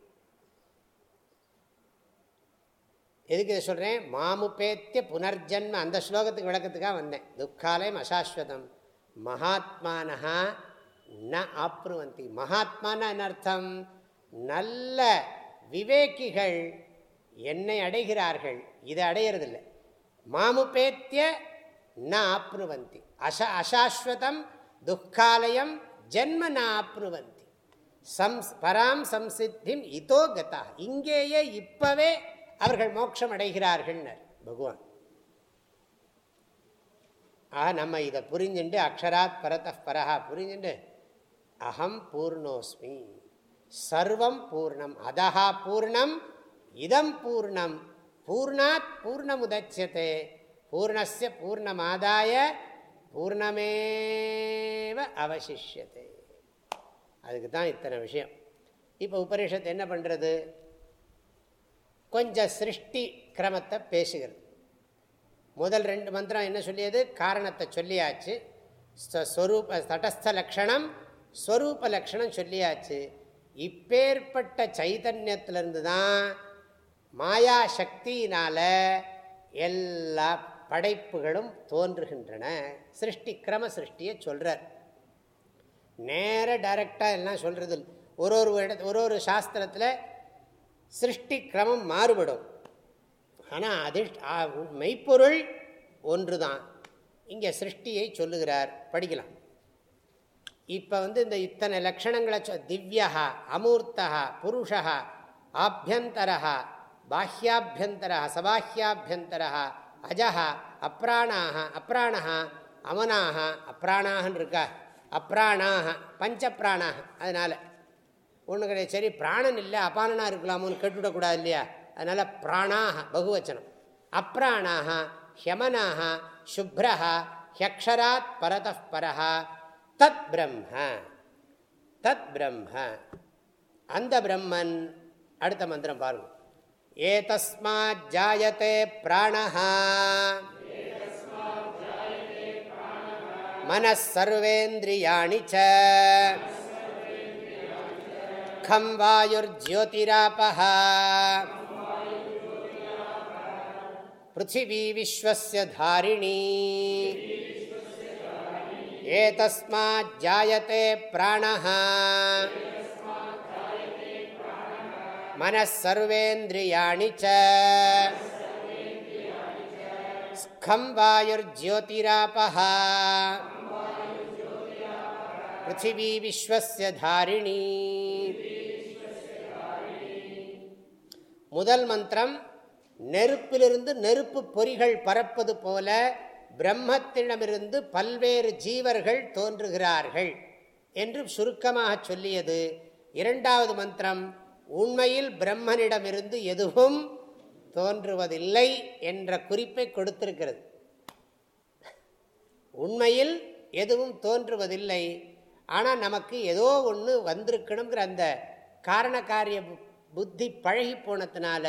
எதுக்கு இதை சொல்கிறேன் மாமுபேத்திய புனர்ஜன்ம அந்த ஸ்லோகத்துக்கு விளக்கத்துக்காக வந்தேன். துக்காலயம் அசாஸ்வதம். மகாத்மானஹா ந ஆப்ருவந்தி. மகாத்மானா என்ன அர்த்தம்? நல்ல விவேக்கிகள் என்னை அடைகிறார்கள். இதை அடையிறதில்லை. மாமுபேத்திய ந ஆப்னுவந்தி அச அசாஸ்வதம் துக்காலயம் ஜென்ம ந ஆப்னுவந்தி சம் பராம் சம்சித்திம் இதோ கதா. இங்கேயே இப்பவே அவர்கள் மோட்சம் அடைகிறார்கள்னர் பகவான். ஆ நம்ம இதை புரிஞ்சுண்டு அக்ஷராத் பரத பரஹா புரிஞ்சுண்டு. அகம் பூர்ணோஸ்மி. சர்வம் பூர்ணம். அதஹா பூர்ணம் இதம் பூர்ணம். பூர்ணாத் பூர்ணமுதட்சதே பூர்ணஸ்ய பூர்ணமாதாய பூர்ணமேவ அவசிஷத்தை அதுக்கு தான் இத்தனை விஷயம். இப்போ உபனிஷத்து என்ன பண்ணுறது கொஞ்சம் சிருஷ்டி கிரமத்தை பேசுகிறது. முதல் ரெண்டு மந்திரம் என்ன சொல்லியது? காரணத்தை சொல்லியாச்சு. ஸ்வரூப தடஸ்த லக்ஷணம் ஸ்வரூப லக்ஷணம் சொல்லியாச்சு. இப்பேற்பட்ட சைதன்யத்திலிருந்து தான் மாயா சக்தியினால் எல்லா படைப்புகளும் தோன்றுகின்றன. சிருஷ்டி கிரம சிருஷ்டியை சொல்கிறார் நேர டைரக்டாக எல்லாம் சொல்கிறது ஒரு ஒரு இட ஒரு ஒரு சாஸ்திரத்தில் சிருஷ்டி கிரமம் மாறுபடும். ஆனால் அதிர்ஷ்ட மெய்ப்பொருள் ஒன்று தான் இங்கே சிருஷ்டியை சொல்லுகிறார். படிக்கலாம். இப்போ வந்து இந்த இத்தனை லக்ஷணங்களை சொ திவ்யா அமூர்த்தா புருஷா ஆபியந்தரா பாஹ்யாபியந்தர சபாஹ்யாபியந்தர அஜஹா அப்ராணாக அப்ராணா அமனாக அப்ராணாகன்னு இருக்கா அப்ராணாக பஞ்ச பிராணாக அதனால் ஒன்று கிடையாது சரி பிராணன் இல்லை அபானனாக இருக்கலாமோன்னு கேட்டுவிடக்கூடாது இல்லையா அதனால் பிராணாக பகுவச்சனம் அப்ராணாக ஹியமனாக சுப்ரஹா ஹியக்ஷராத் பரத பரஹா தத் பிரம்ம தத் பிரம்ம அந்த பிரம்மன் அடுத்த மந்திரம் பாருங்கள் एतस्माज्जायते प्राणः मनः सर्वेन्द्रियाणि च खं वायुर्ज्योतिरापः पृथिवी विश्वस्य धारिणी एतस्माज्जायते प्राणः மனசர்வேந்திரியாணி ஸ்கம் வாயுர்ஜோதிராபஹ பிருத்திவி விஸ்வசிய தாரிணி முதல் மந்திரம் நெருப்பிலிருந்து நெருப்பு பொறிகள் பறப்பது போல பிரம்மத்திடமிருந்து பல்வேறு ஜீவர்கள் தோன்றுகிறார்கள் என்று சுருக்கமாக சொல்லியது இரண்டாவது மந்திரம். உண்மையில் பிரம்மனிடமிருந்து எதுவும் தோன்றுவதில்லை என்ற குறிப்பை கொடுத்திருக்கிறது. உண்மையில் எதுவும் தோன்றுவதில்லை. ஆனால் நமக்கு ஏதோ ஒன்று வந்திருக்கணுங்கிற அந்த காரண காரிய புத்தி பழகி போனதுனால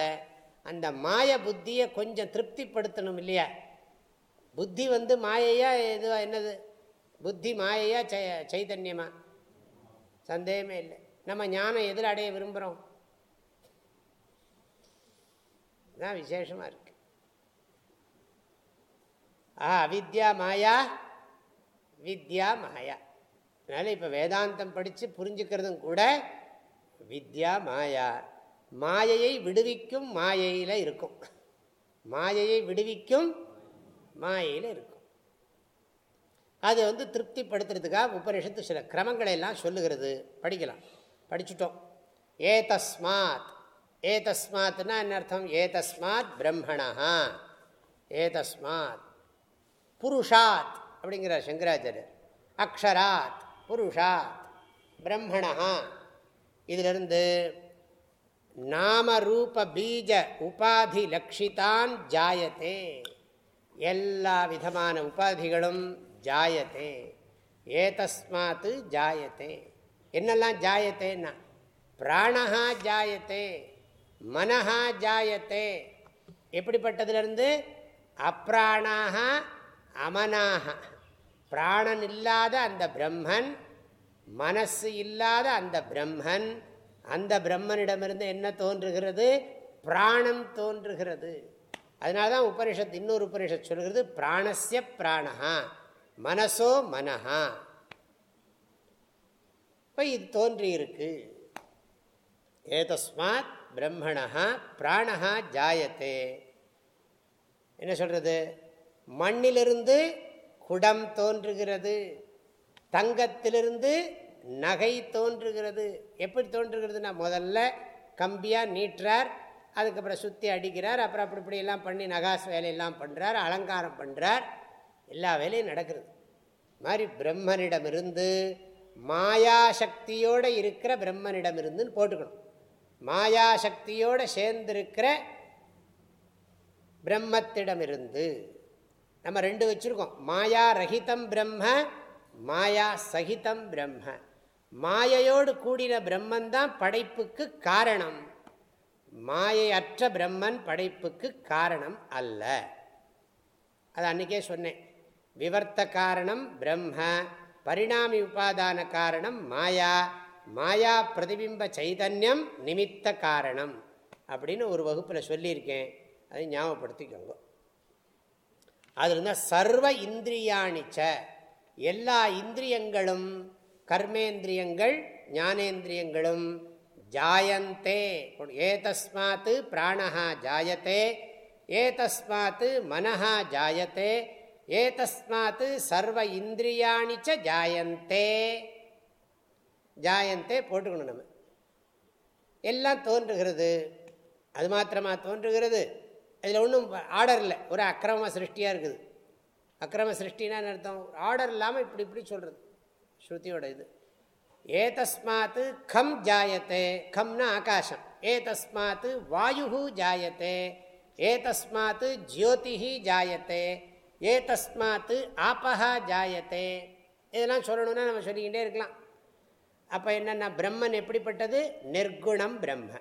அந்த மாய புத்தியை கொஞ்சம் திருப்திப்படுத்தணும் இல்லையா? புத்தி வந்து மாயையா எதுவா என்னது? புத்தி மாயையா சைதன்யமா? சந்தேகமே இல்லை. நம்ம ஞானம் எதில் அடைய விரும்புகிறோம் தான் விசேஷமாக இருக்கு ஆ அவித்யா மாயா வித்யா மாயா அதனால் இப்போ வேதாந்தம் படித்து புரிஞ்சுக்கிறதும் கூட வித்யா மாயா மாயையை விடுவிக்கும் மாயையில் இருக்கும் மாயையை விடுவிக்கும் மாயையில் இருக்கும் அது வந்து திருப்திப்படுத்துறதுக்காக உபனிஷத்து சில கிரமங்களை எல்லாம் சொல்லுகிறது படிக்கலாம் படிச்சுட்டோம் ஏ தஸ்மாத் ஏ தஸ்மாத்னா என்ன அர்த்தம்? ஏ தஸ்மாத் பிரம்மணா. ஏ தஸ்மாத் புருஷாத் அப்படிங்கிற சங்கராச்சாரியர். அக்ஷராத் புருஷாத் பிரம்மணா. இதிலிருந்து நாமரூப பீஜ உபாதி லட்சிதான் ஜாயத்தே. எல்லா விதமான உபாதிகளும் ஜாயத்தே. ஏதஸ்மாத்து ஜாயத்தே. என்னெல்லாம் ஜாயத்தேன்னா? பிராணஹா ஜாயத்தே. மனஹா ஜாயத்தே. எப்படிப்பட்டதுலேருந்து? அப்ராணாக அமனாக பிராணன் இல்லாத அந்த பிரம்மன் மனசு இல்லாத அந்த பிரம்மன் அந்த பிரம்மனிடமிருந்து என்ன தோன்றுகிறது? பிராணம் தோன்றுகிறது. அதனால தான் உபனிஷத் இன்னொரு உபனிஷத் சொல்கிறது பிராணசிய பிராணஹா மனசோ மனஹா. இப்போ இது தோன்றியிருக்கு. ஏதஸ்மாத் பிரம்மணா பிராணஹா ஜாயத்தே. என்ன சொல்கிறது மண்ணிலிருந்து குடம் தோன்றுகிறது. தங்கத்திலிருந்து நகை தோன்றுகிறது. எப்படி தோன்றுகிறதுனா முதல்ல கம்பியாக நீட்டுறார் அதுக்கப்புறம் சுற்றி அடிக்கிறார் அப்புறம் அப்படி இப்படி எல்லாம் பண்ணி நகாஸ் வேலையெல்லாம் பண்ணுறார் அலங்காரம் பண்ணுறார் எல்லா வேலையும் நடக்கிறது. மாதிரி பிரம்மனிடமிருந்து மாயாசக்தியோடு இருக்கிற பிரம்மனிடமிருந்துன்னு போட்டுக்கணும். மாயாசக்தியோடு சேர்ந்திருக்கிற பிரம்மத்திடமிருந்து. நம்ம ரெண்டு வச்சுருக்கோம். மாயா ரஹிதம் பிரம்ம மாயா சகிதம் பிரம்ம. மாயையோடு கூடின பிரம்மன்தான் படைப்புக்கு காரணம். மாயையற்ற பிரம்மன் படைப்புக்கு காரணம் அல்ல. அது அன்றைக்கே சொன்னேன். விவர்த்த காரணம் பிரம்ம பரிணாமி உபாதான காரணம் மாயா. மாயா பிரதிபிம்ப சைதன்யம் நிமித்த காரணம் அப்படின்னு ஒரு வகுப்பில் சொல்லியிருக்கேன். அதை ஞாபகப்படுத்திக்கோங்க. அது இருந்தால் சர்வ இந்திரியாணிச்ச எல்லா இந்திரியங்களும் கர்மேந்திரியங்கள் ஞானேந்திரியங்களும் ஜாயந்தே. ஏதஸ்மாத் பிராணஹா ஜாயத்தே ஏதஸ்மாத் மனஹா ஜாயத்தே ஏதஸ்மாத் சர்வ இந்திரியாணிச்ச ஜாயந்தே. ஜாயந்தே போட்டுக்கணும் நம்ம. எல்லாம் தோன்றுகிறது. அது மாத்திரமா தோன்றுகிறது. அதில் ஒன்றும் ஆர்டர் இல்லை. ஒரு அக்கிரம சிருஷ்டியாக இருக்குது. அக்கிரம சிருஷ்டினா அர்த்தம்? ஆர்டர் இல்லாமல் இப்படி இப்படி சொல்கிறது ஸ்ருதியோட இது. ஏதஸ்மாத்து கம் ஜாயத்தே. கம்னா ஆகாசம். ஏதஸ்மாத்து வாயு ஜாயத்தே. ஏதஸ்மாத்து ஜோதிஹி ஜாயத்தே. ஏதஸ்மாத் ஆபஹா ஜாயத்தே. இதெல்லாம் சொல்லணும்னா நம்ம சொல்லிக்கிட்டே இருக்கலாம். அப்போ என்னென்னா பிரம்மன் எப்படிப்பட்டது? நிர்குணம் பிரம்ம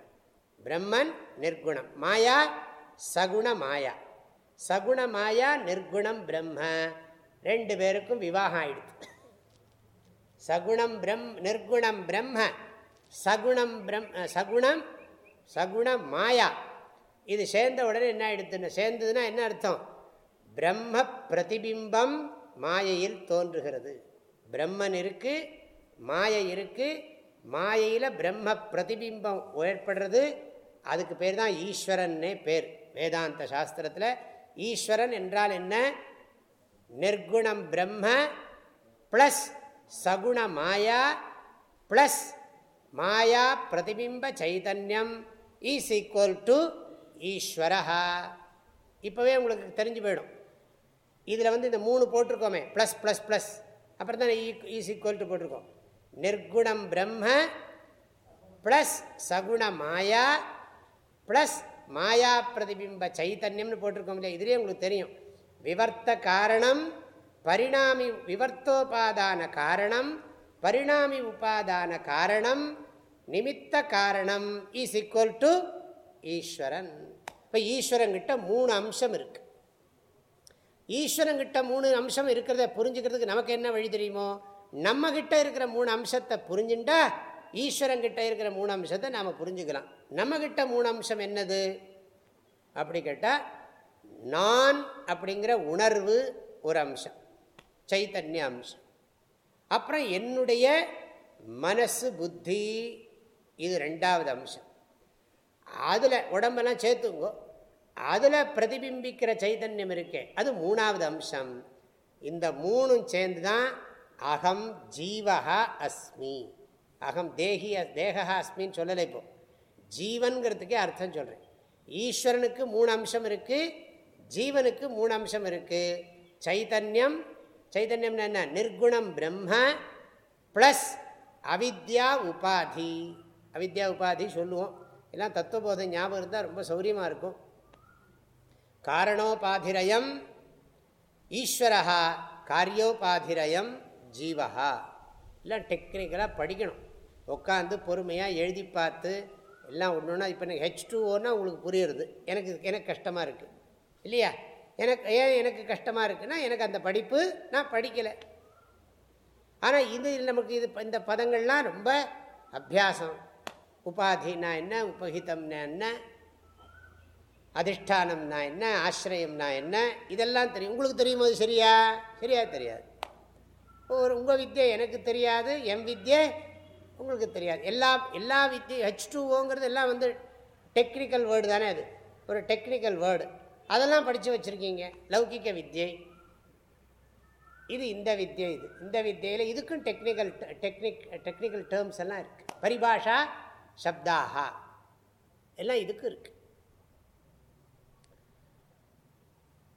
பிரம்மன் நிர்குணம். மாயா சகுண மாயா. சகுண மாயா நிர்குணம் பிரம்ம ரெண்டு பேருக்கும் விவாகம் ஆயிடுது சகுணம் பிரம் நிர்குணம் பிரம்ம சகுணம் பிரம் சகுணம் சகுண மாயா. இது சேர்ந்த உடனே என்ன ஆயிடுதுன்னு சேர்ந்ததுன்னா என்ன அர்த்தம்? பிரம்ம பிரதிபிம்பம் மாயையில் தோன்றுகிறது. பிரம்மன் இருக்குது மாயை இருக்குது மாயையில் பிரம்ம பிரதிபிம்பம் ஏற்படுறது அதுக்கு பேர் தான் ஈஸ்வரன்னே பேர். வேதாந்த சாஸ்திரத்தில் ஈஸ்வரன் என்றால் என்ன? நிர்குணம் பிரம்ம ப்ளஸ் சகுண மாயா ப்ளஸ் மாயா பிரதிபிம்ப சைதன்யம் ஈஸ் ஈக்குவல் டு ஈஸ்வரஹா. இப்போவே உங்களுக்கு தெரிஞ்சு போயிடும். இதில் வந்து இந்த மூணு போட்டிருக்கோமே ப்ளஸ் ப்ளஸ் ப்ளஸ் அப்புறம் தான் ஈஸ் ஈக்குவல் டு போட்டிருக்கோம். நிர்குணம் பிரம்ம ப்ளஸ் சகுண மாயா ப்ளஸ் மாயா பிரதிபிம்ப சைத்தன்யம்னு போட்டிருக்கோம் இல்லையா? இதுலேயே உங்களுக்கு தெரியும். விவர்த்த காரணம் பரிணாமி விவர்த்தோபாதான காரணம் பரிணாமி உபாதான காரணம் நிமித்த காரணம் இஸ் ஈக்குவல் டு ஈஸ்வரன். இப்போ ஈஸ்வரங்கிட்ட மூணு அம்சம் இருக்கு. ஈஸ்வரங்கிட்ட மூணு அம்சம் இருக்கிறத புரிஞ்சுக்கிறதுக்கு நமக்கு என்ன வழி தெரியுமோ? நம்ம கிட்ட இருக்கிற மூணு அம்சத்தை புரிஞ்சுட்டா ஈஸ்வரங்கிட்ட இருக்கிற மூணு அம்சத்தை நாம் புரிஞ்சுக்கலாம். நம்மக்கிட்ட மூணு அம்சம் என்னது? அப்படி கேட்டால் நான் அப்படிங்கிற உணர்வு ஒரு அம்சம் சைத்தன்ய அம்சம். அப்புறம் என்னுடைய மனசு புத்தி இது ரெண்டாவது அம்சம். அதில் உடம்பெல்லாம் சேர்த்துங்கோ அதில் பிரதிபிம்பிக்கிற சைதன்யம் இருக்கே அது மூணாவது அம்சம். இந்த மூணும் சேர்ந்து தான் அகம் ஜீவகா அஸ்மி. அகம் தேகி தேகா அஸ்மின்னு சொல்லலை இப்போ. ஜீவன்கிறதுக்கே அர்த்தம் சொல்கிறேன் ஈஸ்வரனுக்கு மூணு அம்சம் இருக்குது ஜீவனுக்கு மூணு அம்சம் இருக்குது சைதன்யம் சைதன்யம்னா என்ன? நிர்குணம் பிரம்ம ப்ளஸ் அவித்யா உபாதி. அவித்யா உபாதி சொல்லுவோம். எல்லாம் தத்துவபோதம் ஞாபகம் இருந்தால் ரொம்ப சௌரியமாக இருக்கும். காரணோபாதிரயம் ஈஸ்வரா காரியோபாதிரயம் ஜீவகா எல்லாம் டெக்னிக்கலாக படிக்கணும். உட்காந்து பொறுமையாக எழுதி பார்த்து எல்லாம் ஒன்று ஒன்றா இப்போ எனக்கு ஹெச் டூஓன்னா உங்களுக்கு புரியுறது. எனக்கு எனக்கு கஷ்டமாக இருக்குது இல்லையா? எனக்கு ஏன் எனக்கு கஷ்டமாக இருக்குன்னா எனக்கு அந்த படிப்பு நான் படிக்கலை. ஆனால் இது நமக்கு இது இந்த பதங்கள்லாம் ரொம்ப அபியாசம். உபாதினா என்ன உபகிதம்னா என்ன அதிஷ்டானம்னா என்ன ஆசிரியம்னா என்ன இதெல்லாம் தெரியும். உங்களுக்கு தெரியுமோ சரியா? சரியா தெரியாது. ஒரு உங்கள் வித்தியை எனக்கு தெரியாது என் வித்தியை உங்களுக்கு தெரியாது. எல்லா எல்லா வித்தியை ஹெச் டூஓங்கிறது எல்லாம் வந்து டெக்னிக்கல் வேர்டு தானே அது. ஒரு டெக்னிக்கல் வேர்டு அதெல்லாம் படித்து வச்சுருக்கீங்க. லௌகிக்க வித்யை இது இந்த வித்தியை இது. இந்த வித்தியில் இதுக்கும் டெக்னிக்கல் டெக்னிக் டெக்னிக்கல் டேர்ம்ஸ் எல்லாம் இருக்குது பரிபாஷா சப்தாகா எல்லாம் இதுக்கும் இருக்குது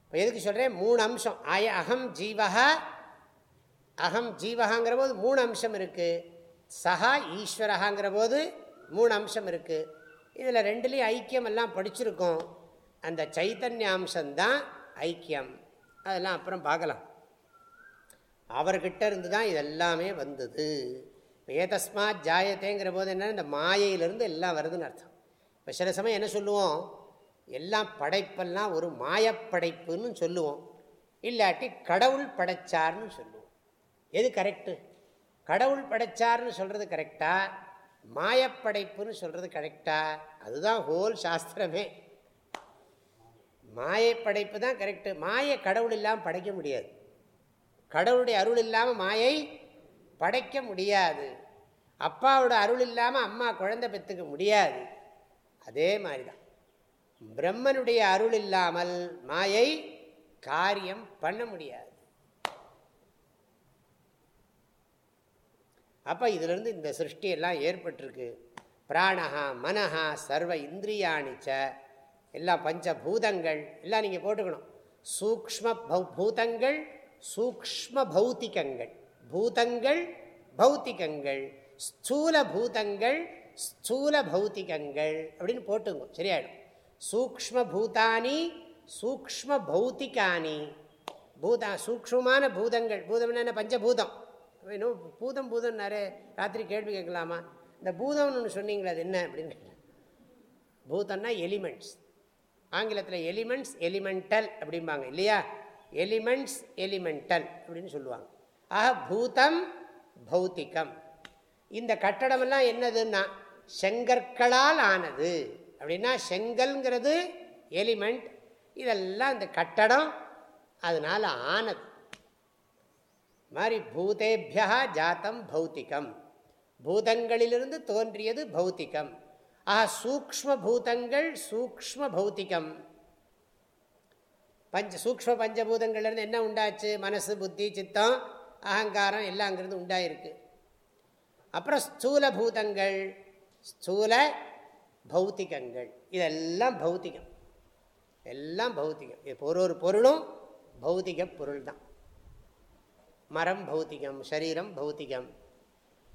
இப்போ எதுக்கு சொல்கிறேன் மூணு அம்சம். ஆய அகம் ஜீவகா அகம் ஜீவகாங்கிற போது மூணு அம்சம் இருக்குது சஹா ஈஸ்வரகாங்கிற போது மூணு அம்சம் இருக்குது இதில் ரெண்டுலேயும் ஐக்கியம் எல்லாம் படிச்சிருக்கோம். அந்த சைத்தன்ய அம்சம்தான் ஐக்கியம். அதெல்லாம் அப்புறம் பார்க்கலாம். அவர்கிட்ட இருந்து தான் இதெல்லாமே வந்தது. ஏதஸ்மாத் ஜாயத்தேங்கிற போது என்ன இந்த மாயையிலிருந்து எல்லாம் வருதுன்னு அர்த்தம். இப்போ சில சமயம் என்ன சொல்லுவோம்? எல்லாம் படைப்பெல்லாம் ஒரு மாயப்படைப்புன்னு சொல்லுவோம். இல்லாட்டி கடவுள் படைச்சார்னு சொல்லுவோம். எது கரெக்டு கடவுள் படைச்சார்னு சொல்கிறது கரெக்டா மாயப்படைப்புன்னு சொல்கிறது கரெக்டா அதுதான் ஹோல் சாஸ்திரமே. மாயப்படைப்பு தான் கரெக்டு மாயை கடவுள் இல்லாமல் படைக்க முடியாது. கடவுளுடைய அருள் இல்லாமல் மாயை படைக்க முடியாது. அப்பாவோட அருள் இல்லாமல் அம்மா குழந்தை பெற்றுக்க முடியாது. அதே மாதிரி தான் பிரம்மனுடைய அருள் இல்லாமல் மாயை காரியம் பண்ண முடியாது. அப்போ இதிலிருந்து இந்த சிருஷ்டியெல்லாம் ஏற்பட்டிருக்கு. பிராணஹா மனஹா சர்வ இந்திரியாணிச்ச எல்லாம் பஞ்சபூதங்கள் எல்லாம் நீங்கள் போட்டுக்கணும். சூக்ம பூதங்கள் சூக்ம பௌத்திகங்கள். பூதங்கள் பௌத்திகங்கள். ஸ்தூல பூதங்கள் ஸ்தூல பௌத்திகங்கள் அப்படின்னு போட்டுங்க சரியாயிடும். சூக்ம பூதானி சூக்ம பௌத்திகானி. பூதா சூக்மமான பூதங்கள். பூதம் என்ன? பஞ்சபூதம். இன்னும் பூதம் பூதம் நிறைய ராத்திரி கேள்வி கேட்கலாமா? இந்த பூதம்னு ஒன்று சொன்னீங்களே அது என்ன அப்படின்னு பூதம்னா எலிமெண்ட்ஸ். ஆங்கிலத்தில் எலிமெண்ட்ஸ் எலிமெண்டல் அப்படிம்பாங்க இல்லையா? எலிமெண்ட்ஸ் எலிமெண்டல் அப்படின்னு சொல்லுவாங்க. ஆக பூதம் பௌத்திகம். இந்த கட்டடமெல்லாம் என்னதுன்னா செங்கற்களால் ஆனது. அப்படின்னா செங்கல்ங்கிறது எலிமெண்ட். இதெல்லாம் இந்த கட்டடம் அதனால் ஆனது. மாதிரி பூதேபியா ஜாத்தம் பௌத்திகம். பூதங்களிலிருந்து தோன்றியது பௌத்திகம். ஆஹா சூக்ம பூதங்கள் சூக்ம பௌத்திகம். பஞ்ச சூக்ம பஞ்சபூதங்கள்லேருந்து என்ன உண்டாச்சு? மனசு புத்தி சித்தம் அகங்காரம் எல்லாம் அங்கிருந்து உண்டாயிருக்கு. அப்புறம் ஸ்தூல பூதங்கள் ஸ்தூல பௌத்திகங்கள். இதெல்லாம் பௌத்திகம். எல்லாம் பௌத்திகம். இப்போ ஒரு ஒரு பொருளும் பௌத்திக பொருள் தான் மரம் பௌத்திகம் சரீரம் பௌத்திகம்.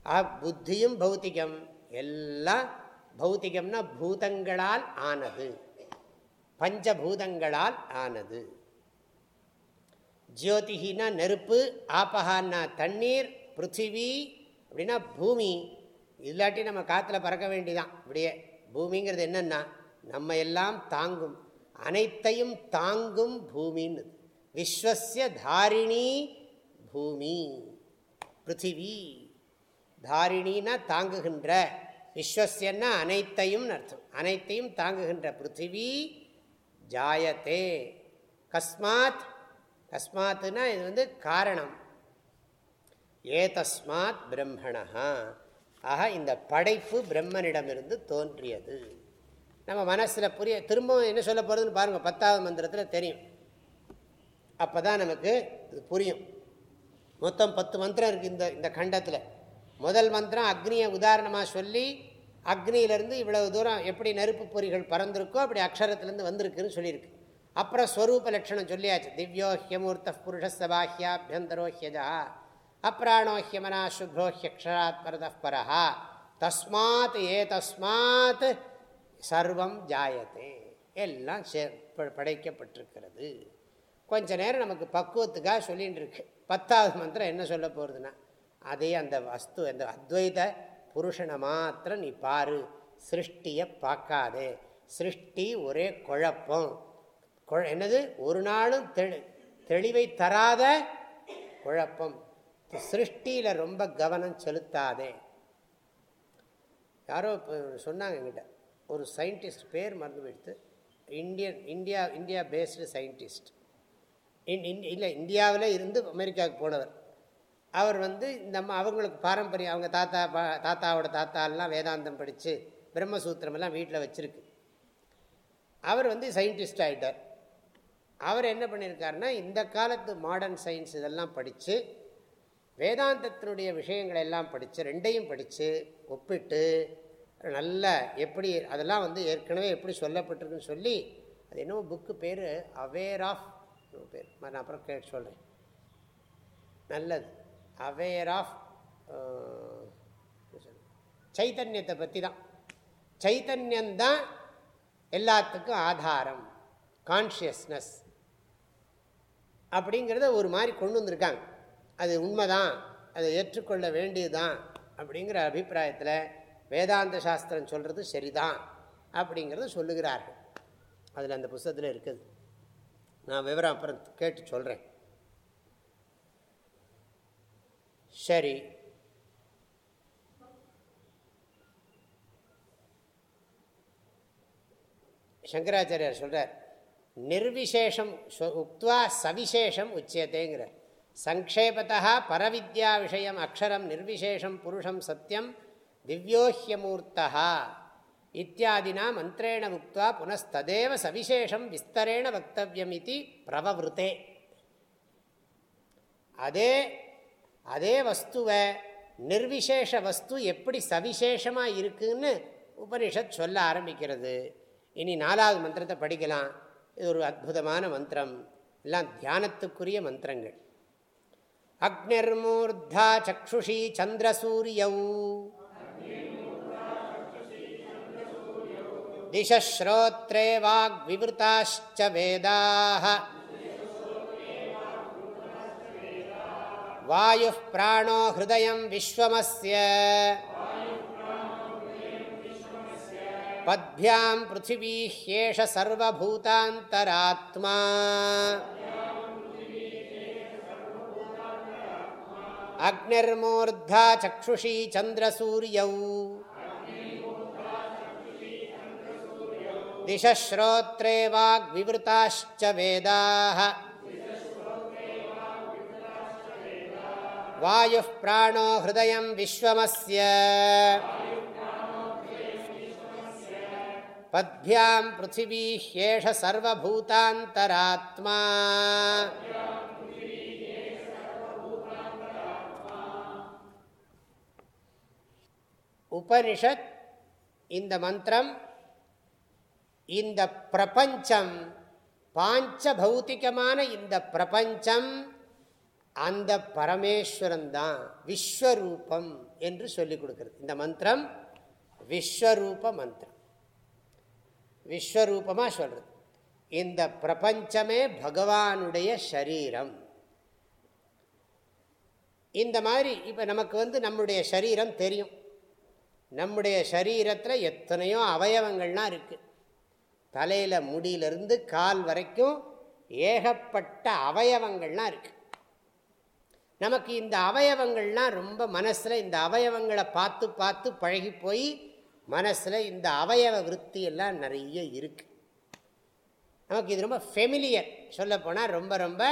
ஆ புத்தியும் பௌத்திகம். எல்லாம் பௌத்திகம்னா பூதங்களால் ஆனது. பஞ்சபூதங்களால் ஆனது. ஜோதிகினா நெருப்பு ஆப்பகான்னா தண்ணீர் பிருத்திவி அப்படின்னா பூமி. இல்லாட்டி நம்ம காற்றுல பறக்க வேண்டிதான். இப்படியே பூமிங்கிறது என்னென்னா நம்ம எல்லாம் தாங்கும். அனைத்தையும் தாங்கும் பூமின்னு விஸ்வசிய தாரிணி பூமி பிருத்திவி தாரிணின்னா தாங்குகின்ற விஸ்வசியன்னா அனைத்தையும் அர்த்தம். அனைத்தையும் தாங்குகின்ற பிருத்திவி ஜாயத்தே. கஸ்மாத் கஸ்மாத்துனா இது வந்து காரணம். ஏ தஸ்மாத் பிரம்மணா ஆக இந்த படைப்பு பிரம்மனிடமிருந்து தோன்றியது. நம்ம மனசில் புரிய திரும்பவும் என்ன சொல்ல போகிறதுன்னு பாருங்கள் பத்தாவது மந்திரத்தில் தெரியும். அப்போ தான் நமக்கு இது புரியும். மொத்தம் பத்து மந்திரம் இருக்குது இந்த இந்த கண்டத்தில். முதல் மந்திரம் அக்னியை உதாரணமாக சொல்லி அக்னியிலேருந்து இவ்வளவு தூரம் எப்படி நெருப்பு பொறிகள் பறந்திருக்கோ அப்படி அக்ஷரத்துலேருந்து வந்திருக்குன்னு சொல்லியிருக்கு. அப்புறம் ஸ்வரூப லட்சணம் சொல்லியாச்சு. திவ்யோ ஹியமூர்த்த புருஷசபாஹ்யாபியந்தரோ ஹியஜா அப்ராணோ ஹியமனா சுப்ரோ ஹியக்ஷராத் தஸ்மாத் ஏ தஸ்மாத் சர்வம் ஜாயத்தே எல்லாம் படைக்கப்பட்டிருக்கிறது. கொஞ்ச நேரம் நமக்கு பக்குவத்துக்காக சொல்லிகிட்டு இருக்கு பத்தாவது மந்திரம் என்ன சொல்ல போகிறதுன்னா அதே அந்த வஸ்து அந்த அத்வைத புருஷனை மாத்திரம் நீ பாரு சிருஷ்டியை பார்க்காதே. சிருஷ்டி ஒரே குழப்பம். என்னது? ஒரு நாளும் தெளி தெளிவை தராத குழப்பம். சிருஷ்டியில் ரொம்ப கவனம் செலுத்தாதே. யாரோ இப்போ சொன்னாங்க எங்கிட்ட ஒரு சயின்டிஸ்ட் பேர் மறந்து போயிடுத்து. Indian India India based scientist இல்லை இந்தியாவில் இருந்து அமெரிக்காவுக்கு போனவர். அவர் வந்து இந்த அவங்களுக்கு பாரம்பரியம் அவங்க தாத்தா பா தாத்தாவோட தாத்தாலாம் வேதாந்தம் படித்து பிரம்மசூத்திரமெல்லாம் வீட்டில் வச்சுருக்கு. அவர் வந்து சயின்டிஸ்ட் ஆகிட்டார் அவர் என்ன பண்ணியிருக்காருன்னா இந்த காலத்து மாடர்ன் சயின்ஸ் இதெல்லாம் படித்து வேதாந்தத்தினுடைய விஷயங்களை எல்லாம் படித்து ரெண்டையும் படித்து ஒப்பிட்டு நல்ல எப்படி அதெல்லாம் வந்து ஏற்கனவே எப்படி சொல்லப்பட்டிருக்குன்னு சொல்லி அது என்னவோ புக்கு பேர் அவேர் ஆஃப் பேர். நான் அப்புறம் கேட்டு சொல்கிறேன் நல்லது. அவேர் ஆஃப் சைத்தன்யத்தை பற்றி தான் சைத்தன்யந்தான் எல்லாத்துக்கும் ஆதாரம். கான்ஷியஸ்னஸ் அப்படிங்கிறத ஒரு மாதிரி கொண்டு வந்திருக்காங்க. அது உண்மைதான். அதை ஏற்றுக்கொள்ள வேண்டியதுதான். அப்படிங்கிற அபிப்பிராயத்தில் வேதாந்த சாஸ்திரம் சொல்கிறது சரிதான். அப்படிங்கிறத சொல்லுகிறார்கள். அதில் அந்த புஸ்தகத்தில் இருக்குது. நான் விவரம் அப்புறம் கேட்டு சொல்கிறேன் சரி. சங்கராச்சாரியார் சொல்கிறார் நிர்விசேஷம் உக்துவா சவிசேஷம் உச்சியத்தேங்கிறார் சங்கேபத்தா பரவித்யா விஷயம் அக்ஷரம் நிர்விசேஷம் புருஷம் சத்தியம் திவ்யோஹியமூர்த்தா இத்தியாதினா மந்திரேண உக்துவா புனஸ்ததேவ சவிசேஷம் விஸ்தரேண வக்தவியம் இது பிரவவருத்தே அதே அதே வஸ்துவை நிர்விசேஷ வஸ்து எப்படி சவிசேஷமாக இருக்குன்னு உபனிஷத் சொல்ல ஆரம்பிக்கிறது। இனி நாலாவது மந்திரத்தை படிக்கலாம்। இது ஒரு அற்புதமான மந்திரம்। எல்லாம் தியானத்துக்குரிய மந்திரங்கள்। அக்னிர்மூர்தா சக்ஷுஷி சந்திரசூரியௌ। दिशश्रोत्रे वाग्विवृताश्च वेदाः वायुः प्राणो हृदयं विश्वमस्य पद्भ्यां पृथिवी ह्येष सर्वभूतान्तरात्मा अग्निर्मूर्धा चक्षुषी चन्द्रसूर्यौ दिशश्रोत्रे वाग्विवृताश्च वेदाः वायुः प्राणो हृदयं विश्वमस्य पद्भ्यां पृथिवी ह्येष सर्वभूतान्तरात्मा உபனிஷத் இந்த மந்திரம் இந்த பிரபஞ்சம் பாஞ்ச பௌத்திகமான இந்த பிரபஞ்சம் அந்த பரமேஸ்வரன் தான் விஸ்வரூபம் என்று சொல்லிக் கொடுக்கிறது. இந்த மந்திரம் விஸ்வரூப மந்திரம். விஸ்வரூபமாக சொல்கிறது இந்த பிரபஞ்சமே பகவானுடைய சரீரம். இந்த மாதிரி இப்போ நமக்கு வந்து நம்முடைய சரீரம் தெரியும். நம்முடைய சரீரத்தில் எத்தனையோ அவயவங்கள்லாம் இருக்குது தலையில் முடியிலிருந்து கால் வரைக்கும் ஏகப்பட்ட அவயவங்கள்லாம் இருக்குது நமக்கு இந்த அவயவங்கள்லாம் ரொம்ப மனசில் இந்த அவயவங்களை பார்த்து பார்த்து பழகி போய் மனசில் இந்த அவயவ விற்த்தியெல்லாம் நிறைய இருக்குது நமக்கு இது ரொம்ப ஃபெமிலியர் சொல்லப்போனால் ரொம்ப ரொம்ப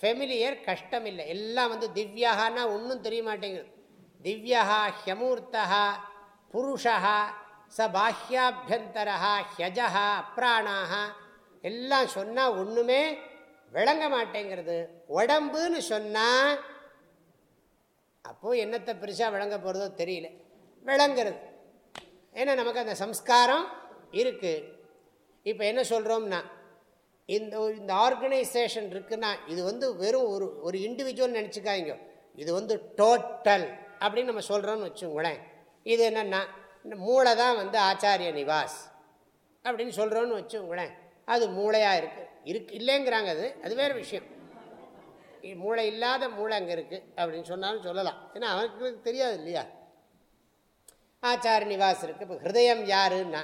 ஃபெமிலியர் கஷ்டம் இல்லை எல்லாம் வந்து திவ்யாகனா ஒன்றும் தெரிய மாட்டேங்குது. திவ்யா ஹியமூர்த்தா புருஷா ச பாஹ்யாபியந்தரா ஹியஜா அப்ராணாக எல்லாம் சொன்னால் ஒன்றுமே விளங்க மாட்டேங்கிறது. உடம்புன்னு சொன்னால் அப்போது என்னத்தை பெருசாக விளங்க போகிறதோ தெரியல. விளங்குறது. ஏன்னா நமக்கு அந்த சம்ஸ்காரம் இருக்குது இப்போ என்ன சொல்கிறோம்னா இந்த இந்த ஆர்கனைசேஷன் இருக்குன்னா இது வந்து வெறும் ஒரு ஒரு இண்டிவிஜுவல் நினச்சிக்காதீங்க. இது வந்து டோட்டல் அப்படின்னு நம்ம சொல்கிறோம்னு வச்சுங்களேன். இது என்னென்னா மூளை தான் வந்து ஆச்சாரிய நிவாஸ். அப்படின்னு சொல்கிறோன்னு வச்சுங்களேன் அது மூளையாக இருக்குது இருக்கு இல்லைங்கிறாங்க அது. அது வேறு விஷயம். மூளை இல்லாத மூளை அங்கே இருக்குது அப்படின்னு சொன்னாலும் சொல்லலாம். ஏன்னா அவனுக்கு தெரியாது இல்லையா? ஆச்சார நிவாஸ் இருக்குது இப்போ ஹிருதயம் யாருன்னா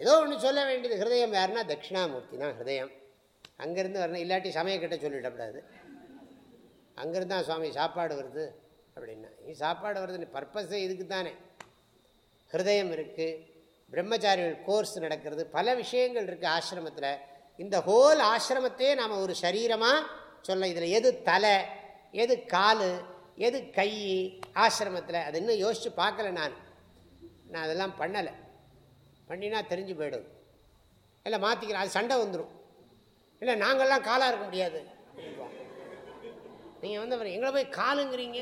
ஏதோ ஒன்று சொல்ல வேண்டியது. ஹிருதயம் யாருன்னா தட்சிணாமூர்த்தி தான் ஹிருதயம். அங்கேருந்து வரணும். இல்லாட்டி சமயக்கிட்ட சொல்லிடக்கூடாது. அங்கேருந்து தான் சுவாமி சாப்பாடு வருது அப்படின்னா நீ சாப்பாடு வருதுன்னு பர்பஸே இதுக்கு தானே. ஹிருதயம் இருக்குது பிரம்மச்சாரிகள் கோர்ஸ் நடக்கிறது பல விஷயங்கள் இருக்குது ஆசிரமத்தில். இந்த ஹோல் ஆசிரமத்தையே நாம் ஒரு சரீரமாக சொல்ல இதில் எது தலை எது கால் எது கை ஆசிரமத்தில் அது இன்னும் யோசித்து பார்க்கல நான். நான் அதெல்லாம் பண்ணலை. பண்ணினா தெரிஞ்சு போயிடும். இல்லை மாற்றிக்கிறேன் அது சண்டை வந்துடும் இல்லை நாங்கள்லாம் காலாக இருக்க முடியாது. நீங்கள் வந்து அப்புறம் எங்களை போய் காலுங்கிறீங்க.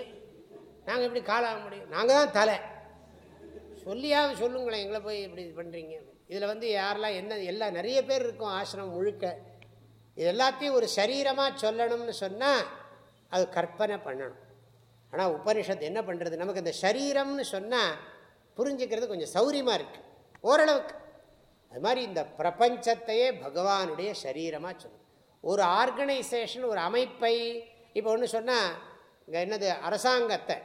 நாங்கள் எப்படி காலாக முடியும்? நாங்கள் தான் தலை. சொல்லியாவது சொல்லுங்களேன் எங்களை போய் இப்படி இது பண்ணுறீங்க இதில் வந்து யாரெல்லாம் என்ன எல்லாம் நிறைய பேர் இருக்கும் ஆசிரமம் முழுக்க. இது எல்லாத்தையும் ஒரு சரீரமாக சொல்லணும்னு சொன்னால் அது கற்பனை பண்ணணும். ஆனால் உபனிஷத் என்ன பண்ணுறது நமக்கு இந்த சரீரம்னு சொன்னால் புரிஞ்சுக்கிறது கொஞ்சம் சௌரியமாக இருக்குது ஓரளவுக்கு. அது மாதிரி இந்த பிரபஞ்சத்தையே பகவானுடைய சரீரமாக சொல்லணும் ஒரு ஆர்கனைசேஷன் ஒரு அமைப்பை இப்போ ஒன்று சொன்னால் இங்கே என்னது? அரசாங்கத்தை.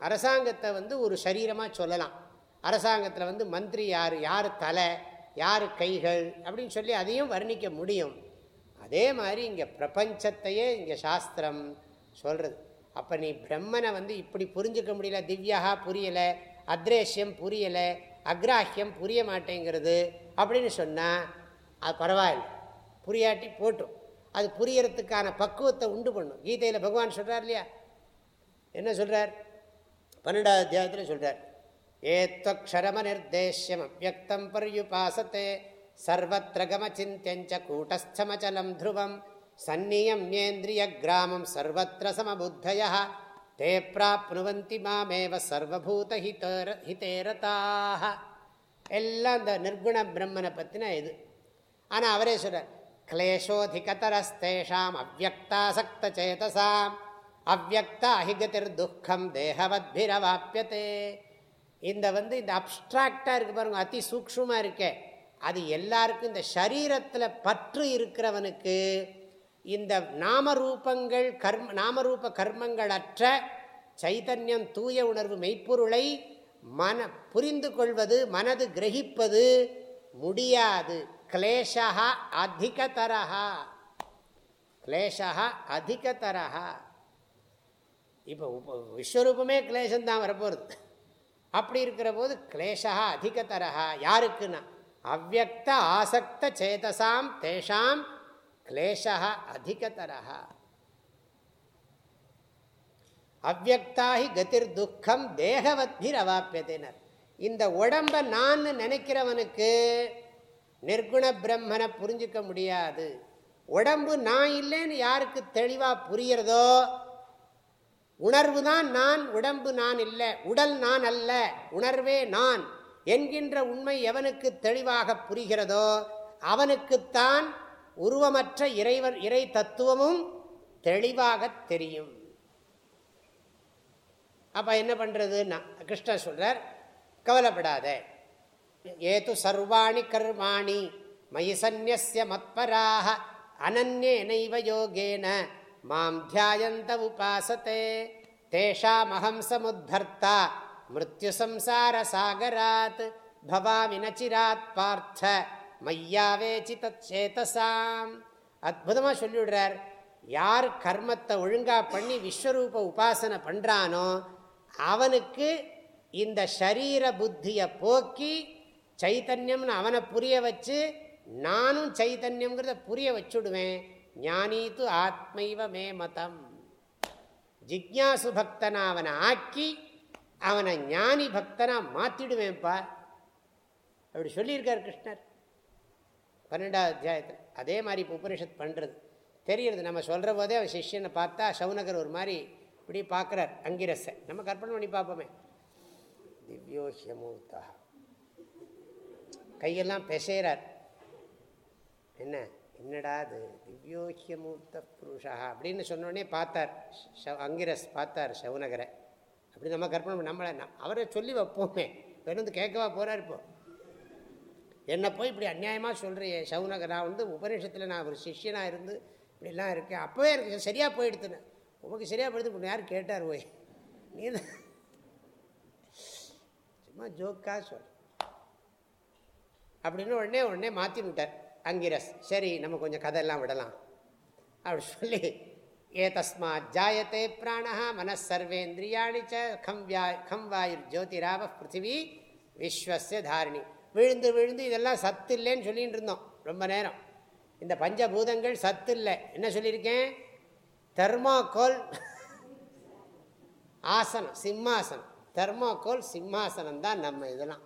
அரசாங்கத்தை வந்து ஒரு சரீரமாக சொல்லலாம். அரசாங்கத்தில் வந்து மந்திரி யார் யார் தலை யார் கைகள் அப்படின்னு சொல்லி அதையும் வர்ணிக்க முடியும். அதே மாதிரி இங்கே பிரபஞ்சத்தையே இங்கே சாஸ்திரம் சொல்கிறது அப்போ நீ பிரம்மனை வந்து இப்படி புரிஞ்சுக்க முடியல திவ்யா புரியலை அத்ரேஷ்யம் புரியலை அக்ராஹியம் புரிய மாட்டேங்கிறது அப்படின்னு சொன்னால் அது பரவாயில்ல. புரியாட்டி போட்டும். அது புரியறதுக்கான பக்குவத்தை உண்டு பண்ணும். கீதையில் பகவான் சொல்கிறார் இல்லையா? என்ன சொல்கிறார் பன்னெண்டாவது அத்தியாயத்தில் சொல்கிறார் ஏத்வக்ஷரம நிர்தேஷ்யம் அவ்வக்தம் பர்யுபாசத்தே. சர்வத்திர கமச்சிந்தியஞ்ச கூட்டஸ்தமச்சலம் த்ருவம் சந்நியம்யேந்திரிய சர்வத்திர சமபுத்தய தே பிராப்னுவந்தி மாமேவ சர்வபூத ஹிதேரதாக எல்லாம் இந்த நிர்குண பிரம்மனை பற்றின இது. ஆனால் அவரே சொல்கிறார் கிளேஷோதிகதரஸ்தேஷாம் அவ்வக்தாசக்த சேதசாம் அவ்வக்த அஹிகதிர் துக்கம் தேகவத்பிரவாப்பியத்தே இந்த வந்து இந்த அப்ட்ராக்டாக இருக்கு பாருங்க அதி சூக்ஷமாக இருக்கே. அது எல்லாருக்கும் இந்த சரீரத்தில் பற்று இருக்கிறவனுக்கு இந்த நாமரூபங்கள் கர்ம நாமரூப கர்மங்கள் அற்ற சைதன்யம் தூய உணர்வு மெய்ப்பொருளை மன புரிந்து கொள்வது மனது கிரகிப்பது முடியாது. கிளேஷா அதிகதரா கிளேஷா அதிகதரா இப்போ விஸ்வரூபமே கிளேசந்தான் வரப்போகிறது அப்படி இருக்கிற போது கிளேஷா அதிகதரா யாருக்குன்னா? அவ்வக்த ஆசக்த சேதசாம் தேஷாம் கிளேஷா அதிகதரா அவ்வக்தாகி கதிர் துக்கம் தேகவத்பிர் அவாப்பியத்தினர் இந்த உடம்பை நான் நினைக்கிறவனுக்கு நிர்குண பிரம்மனை புரிஞ்சிக்க முடியாது. உடம்பு நான் இல்லைன்னு யாருக்கு தெளிவாக புரியறதோ உணர்வு தான் நான் உடம்பு நான் இல்லை. உடல் நான் அல்ல உணர்வே நான். என்கின்ற உண்மை எவனுக்கு தெளிவாக புரிகிறதோ அவனுக்குத்தான் உருவமற்ற இறைவர் இறை தத்துவமும் தெளிவாக தெரியும். அப்போ என்ன பண்ணுறதுன்னா கிருஷ்ணர் சொல்கிறார் கவலைப்படாத. ஏது சர்வாணி கர்மாணி மயி சந்நிய மத்பராக அனன்யேனைவ யோகேன. மாம் தியாயந்த உபாசத்தே தேஷாமஹம் சமுத்தர்த்தா மிருத்யுசம்சாரசாகராத். சம்சார பவாமி நச்சிராத் பார்த்த. மையாவேச்சி தச்சேதசாம். அற்புதமாக சொல்லிவிடுறார். யார் கர்மத்தை ஒழுங்காக பண்ணி விஸ்வரூப உபாசனை பண்ணுறானோ அவனுக்கு இந்த ஷரீர புத்தியை போக்கி சைத்தன்யம்னு அவனை புரிய வச்சு நானும் சைத்தன்யங்கிறத புரிய வச்சுடுவேன். ஞானீத்து ஆத்மைவ மே மதம். ஜிக்யாசு பக்தனை அவனை ஆக்கி அவனை ஞானி பக்தனா மாற்றிடுவேன்ப்பா அப்படி சொல்லியிருக்கார் கிருஷ்ணர். பன்னெண்டாவது அத்தியாயத்தில். அதே மாதிரி இப்போ உபனிஷத் பண்ணுறது தெரியுறது நம்ம சொல்கிற போதே அவன் சிஷ்யனை பார்த்தா சவுனகர் ஒரு மாதிரி இப்படி பார்க்குறார் அங்கிரஸை நம்ம கற்பனை பண்ணி பார்ப்போமே. திவ்யோஹியமூத்தா கையெல்லாம் பெசைகிறார் என்ன? என்னடா அது? திவ்யோஹியமூர்த்த புருஷா அப்படின்னு சொன்னோடனே பார்த்தார். அங்கிரஸ் பார்த்தார் சவுனகரை. அப்படி நம்ம கற்பனை நம்மளை அவரை சொல்லி வைப்போமே. வந்து கேட்கவா போகிறார் இப்போ. என்னை போய் இப்படி அந்நியாயமாக சொல்கிறியே சவுனகர். நான் வந்து உபநிஷத்தில் நான் ஒரு சிஷியனாக இருந்து இப்படிலாம் இருக்கேன். அப்போவே எனக்கு சரியாக போயிடுத்துனேன் உமக்கு சரியாக போயிடுது யார் கேட்டார் போய்? நீ சும்மா ஜோக்கா சொல். அப்படின்னு உடனே உடனே மாற்றி விட்டார் அங்கிரஸ் சரி நம்ம கொஞ்சம் கதையெல்லாம் விடலாம். அப்படி சொல்லி ஏ தஸ்மாத் ஜாயத்தே பிராணா மனசர்வேந்திரியாணி ச கம் வியா கம் வாயுர் ஜோதிராவ பிருத்திவி விஸ்வசிய தாரிணி. விழுந்து விழுந்து இதெல்லாம் சத்து இல்லைன்னு சொல்லிட்டு இருந்தோம் ரொம்ப நேரம். இந்த பஞ்சபூதங்கள் சத்து இல்லை என்ன சொல்லியிருக்கேன்? தெர்மாக்கோல் ஆசனம் சிம்மாசனம். தெர்மாக்கோல் சிம்மாசனம் தான் நம்ம இதெல்லாம்.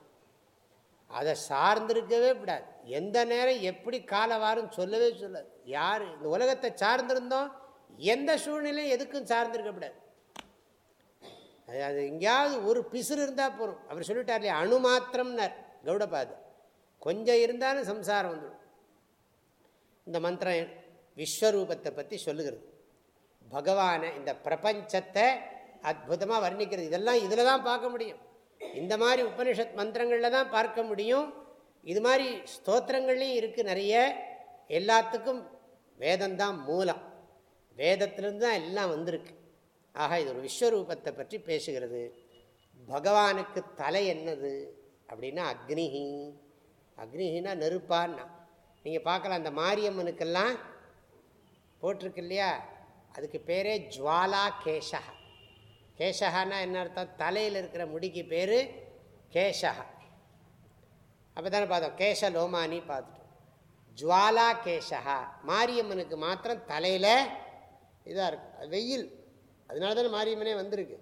அதை சார்ந்திருக்கவே விடாது. எந்த நேரம் எப்படி காலவாரும் சொல்லவே சொல்லாது. யார்? இந்த உலகத்தை சார்ந்திருந்தோம் எந்த சூழ்நிலையும் எதுக்கும் சார்ந்திருக்கக்கூடாது அது அது எங்கேயாவது ஒரு பிசுறு இருந்தால் போகும் அவர் சொல்லிட்டார் இல்லையா அணு மாத்திரம்னார். கௌடபாது கொஞ்சம் இருந்தாலும் சம்சாரம் வந்துடும். இந்த மந்திரம் விஸ்வரூபத்தை பற்றி சொல்லுகிறது. பகவானை இந்த பிரபஞ்சத்தை அற்புதமாக வர்ணிக்கிறது. இதெல்லாம் இதில் தான் பார்க்க முடியும். இந்த மாதிரி உபனிஷத் மந்திரங்களில் தான் பார்க்க முடியும். இது மாதிரி ஸ்தோத்திரங்கள்லையும் இருக்குது நிறைய. எல்லாத்துக்கும் வேதம்தான் மூலம். வேதத்திலிருந்து தான் எல்லாம் வந்திருக்கு. ஆக இது ஒரு விஸ்வரூபத்தை பற்றி பேசுகிறது. பகவானுக்கு தலை என்னது? அப்படின்னா அக்னிஹி. அக்னிஹினா நெருப்பான்னா. நீங்கள் பார்க்கலாம் அந்த மாரியம்மனுக்கெல்லாம் போட்டிருக்கு இல்லையா? அதுக்கு பேரே ஜுவாலா கேஷா கேஷகான்னா என்ன அர்த்தம்? தலையில் இருக்கிற முடிக்கு பேர் கேஷகா அப்போ தானே பார்த்தோம். கேஷ லோமானி பார்த்துட்டோம். ஜுவாலா கேஷகா மாரியம்மனுக்கு மாத்திரம் தலையில் இதாக இருக்கு வெயில். அதனால தானே மாரியம்மனே வந்திருக்கு.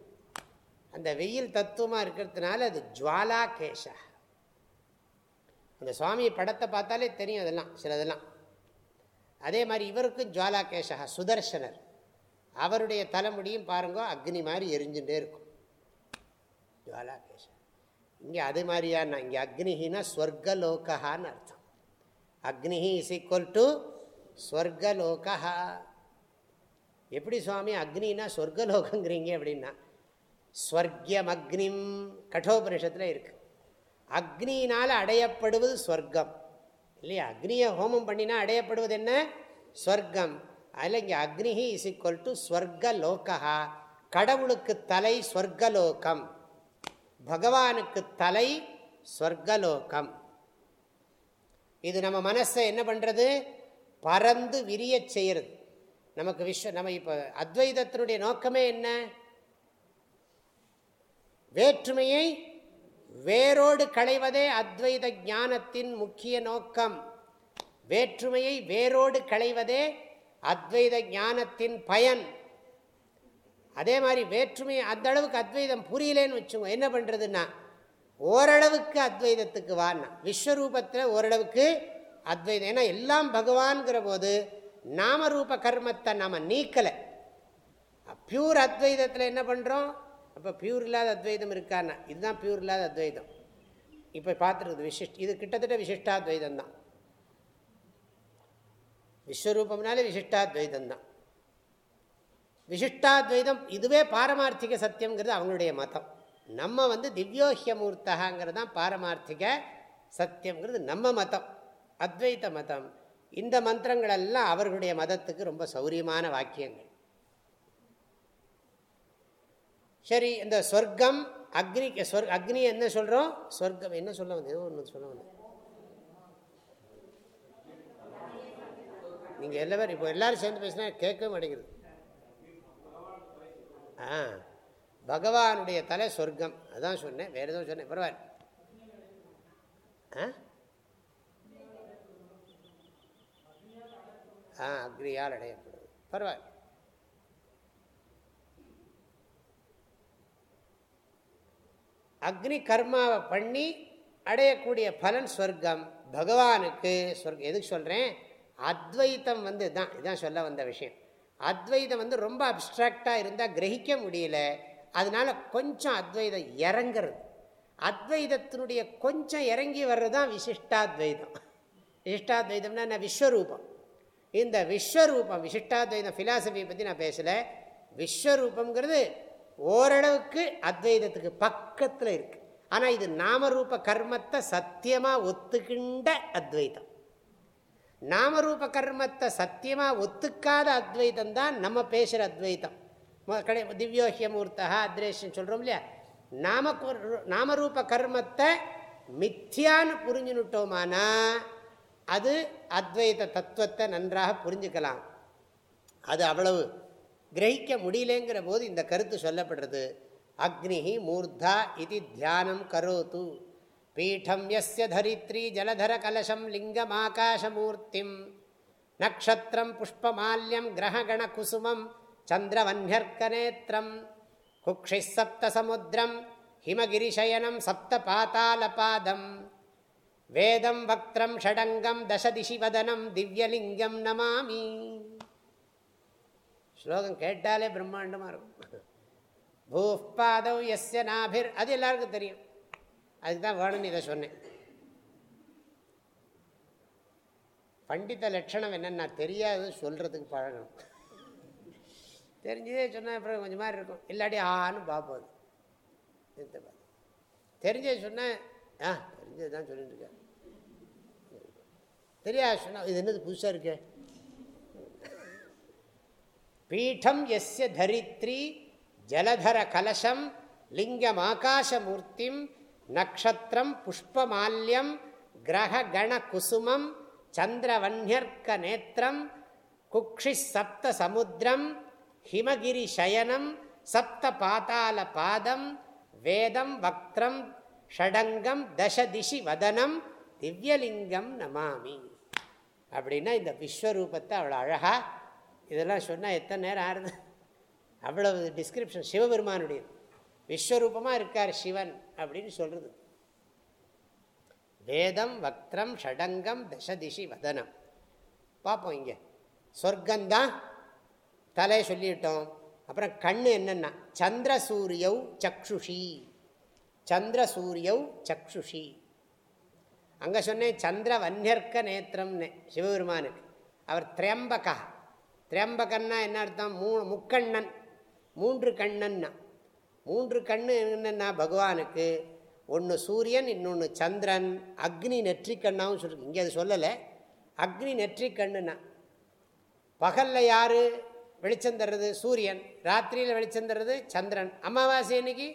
அந்த வெயில் தத்துவமாக இருக்கிறதுனால அது ஜுவாலா கேஷா அந்த சுவாமி படத்தை பார்த்தாலே தெரியும் அதெல்லாம் சிலதெல்லாம். அதே மாதிரி இவருக்கும் ஜுவாலா கேஷா சுதர்சனர். அவருடைய தலைமுடியும் பாருங்க அக்னி மாதிரி எரிஞ்சுட்டே இருக்கும். ஜுவாலா கேஷா இங்கே அது மாதிரியான இங்கே அக்னிஹினா ஸ்வர்கலோகான்னு அர்த்தம். அக்னிஹி இஸ் ஈக்குவல் டு ஸ்வர்கலோகா எப்படி சுவாமி அக்னினா ஸ்வர்கலோகங்கிறீங்க அப்படின்னா ஸ்வர்கியம் அக்னிம் கட்டோபனிஷத்தில் இருக்குது அக்னியினால் அடையப்படுவது ஸ்வர்க்கம். இல்லையா? அக்னியை ஹோமம் பண்ணினா அடையப்படுவது என்ன? ஸ்வர்க்கம். அதில் இங்கே அக்னிஹி இஸ் ஈக்குவல் டு ஸ்வர்கலோகா கடவுளுக்கு தலை ஸ்வர்கலோகம். பகவானுக்கு தலை ஸ்வர்கலோகம். இது நம்ம மனசை என்ன பண்ணுறது பறந்து விரிய செய்கிறது நமக்கு விஸ்வ நம்ம இப்போ அத்வைதத்தினுடைய நோக்கமே என்ன? வேற்றுமையை வேரோடு களைவதே அத்வைத ஞானத்தின் முக்கிய நோக்கம். வேற்றுமையை வேரோடு களைவதே அத்வைத ஞானத்தின் பயன். அதே மாதிரி வேற்றுமை அந்த அளவுக்கு அத்வைதம் புரியலேன்னு வச்சுங்க என்ன பண்ணுறதுன்னா ஓரளவுக்கு அத்வைதத்துக்கு வான்னா. விஸ்வரூபத்தில் ஓரளவுக்கு அத்வைதம். ஏன்னா எல்லாம் பகவான்கிற போது நாமரூப கர்மத்தை நாம் நீக்கலை. பியூர் அத்வைதத்தில் என்ன பண்ணுறோம் அப்போ பியூர் இல்லாத அத்வைதம் இருக்கான்னா இதுதான் பியூர் இல்லாத அத்வைதம். இப்போ பார்த்துருக்குது விசிஷ்ட இது கிட்டத்தட்ட விசிஷ்டாத்வைதம் தான் விஸ்வரூபம்னாலே விசிஷ்டாத்வைதம் தான் விசிஷ்டாத்வைதம் இதுவே பாரமார்த்திக சத்தியங்கிறது அவங்களுடைய மதம். நம்ம வந்து திவ்யோஹியமூர்த்தகாங்கிறது தான் பாரமார்த்திக சத்தியம்ங்கிறது நம்ம மதம். அத்வைத மதம். இந்த மந்திரங்கள் எல்லாம் அவர்களுடைய மதத்துக்கு ரொம்ப சௌரியமான வாக்கியங்கள். சரி இந்த சொர்க்கம் அக்னி சொர் அக்னி என்ன சொல்கிறோம் சொர்க்கம் என்ன சொல்ல வந்து ஏதோ ஒன்று சொல்ல வந்து நீங்கள் எல்லாரும் இப்போ எல்லாரும் சேர்ந்து பேசினா கேட்கவே மாட்டேங்குது. ஆ பகவானுடைய தலை சொர்க்கம். அதான் சொன்னேன் வேறு எதுவும் சொன்னேன். பரவாயில்ல. ஆ? ஆ அக்னியால் அடையப்படுது பரவாயில்ல. அக்னி கர்மாவை பண்ணி அடையக்கூடிய பலன் சொர்க்கம். பகவானுக்கு சொர்க்கம். எதுக்கு சொல்கிறேன் அத்வைத்தம் வந்து தான் இதுதான் சொல்ல வந்த விஷயம். அத்வைதம் வந்து ரொம்ப அப்ட்ராக்டாக இருந்தால் கிரகிக்க முடியல. அதனால கொஞ்சம் அத்வைதம் இறங்குறது. அத்வைதத்தினுடைய கொஞ்சம் இறங்கி வர்றது தான் விசிஷ்டாத்வைதம். விசிஷ்டாத்வைதம்னா என்ன? விஸ்வரூபம். இந்த விஸ்வரூபம் விசிஷ்டாத்வைதம் ஃபிலாசபியை பற்றி நான் பேசலை. விஸ்வரூபங்கிறது ஓரளவுக்கு அத்வைதத்துக்கு பக்கத்தில் இருக்குது ஆனால் இது நாமரூப கர்மத்தை சத்தியமாக ஒத்துக்கின்ற அத்வைதம். நாமரூப கர்மத்தை சத்தியமாக ஒத்துக்காத அத்வைதம் தான் நம்ம பேசுகிற அத்வைதம். கடை திவ்யோஹியமூர்த்தா அத்ரேஷன் சொல்கிறோம் இல்லையா? நாம நாமரூப கர்மத்தை மித்தியான்னு புரிஞ்சுனுட்டோமானா அது அத்வைத தத்துவத்தை நன்றாக புரிஞ்சுக்கலாம். அது அவ்வளவு கிரகிக்க முடியலேங்கிற போது இந்த கருத்து சொல்லப்படுறது. அக்னி மூர்தா இது தியானம் கரோத்து. பீட்டம் எஸ்ய தரித்ரி ஜலதர கலசம் லிங்கமாகாசமூர்த்திம் நக்ஷத்திரம் புஷ்பமால்யம் கிரகண குசுமம் சந்திரவன்யர்க்கநேத்திரம் குக்ஷி சப்தசமுத்திரம் ஹிமகிரிசயனம் சப்த பாதாலபாதம் வேதம் வக்திரம் ஷடங்கம் தசதிஷி வதனம் திவ்யலிங்கம் நமாமி ஸ்லோகம் கேட்டாலே பிரம்மாண்டமாக இருக்கும் பூப்பாதவ் எஸ்ய நாபிர் அது எல்லாருக்கும் தெரியும் அதுக்கு தான் வேணும்னு இதை சொன்னேன். பண்டித லட்சணம் என்னென்னா தெரியாது சொல்கிறதுக்கு பழகணும். தெரிஞ்சதே சொன்னால் அப்புறம் கொஞ்சம் மாதிரி இருக்கும். இல்லாட்டி ஆன்னு பார்ப்போம். தெரிஞ்சது சொன்னேன் ஆ தெரிஞ்சது தான் சொல்லிட்டு இருக்கேன் தெரியாது சொன்னால் இது என்னது புதுசாக இருக்கு? பீடம் எஸ்ய தரித்ரி ஜலதர கலசம் லிங்கம் ஆகாசமூர்த்திம் நக்ஷத்திரம் புஷ்பமால்யம் கிரக கண குசுமம் சந்திரவன்யர்க்க நேத்திரம் குக்ஷி சப்த சமுத்திரம் ஹிமகிரி சயனம் சப்த பாதாள பாதம் வேதம் வக்திரம் ஷடங்கம் தசதிஷி வதனம் திவ்யலிங்கம் நமாமி. அப்படின்னா இந்த விஸ்வரூபத்தை அவ்வளோ அழகா இதெல்லாம் சொன்னால் எத்தனை நேரம் ஆறுது? அவ்வளவு டிஸ்கிரிப்ஷன் சிவபெருமானுடைய விஸ்வரூபமாக இருக்கார் சிவன். அப்படின்னு சொல்கிறது வேதம் வக்திரம் ஷடங்கம் தசதிஷி வதனம். பார்ப்போம் இங்கே. சொர்க்கந்தான் தலையை சொல்லிட்டோம். அப்புறம் கண்ணு என்னென்னா சந்திர சூரியவ் சக்ஷுஷி. சந்திர சூரியவ் சக்ஷுஷி. அங்கே சொன்னேன் சந்திர வன்யர்க்க நேத்திரம்னு சிவபெருமானுக்கு. அவர் திரியம்பகா. திரியம்பகன்னா என்ன அர்த்தம்? மூணு முக்கண்ணன். மூன்று கண்ணன்னா. மூன்று கண்ணு என்னென்னா பகவானுக்கு ஒன்று சூரியன் இன்னொன்று சந்திரன் அக்னி நெற்றிக்கண்ணாவும் சொல்லிருக்கு. இங்கே அது சொல்லலை. அக்னி நெற்றிக்கண்ணுன்னா பகலில் யார் வெளிச்சம் தர்றது? சூரியன். ராத்திரியில் வெளிச்சம் தர்றது சந்திரன். அமாவாசை அன்னைக்கு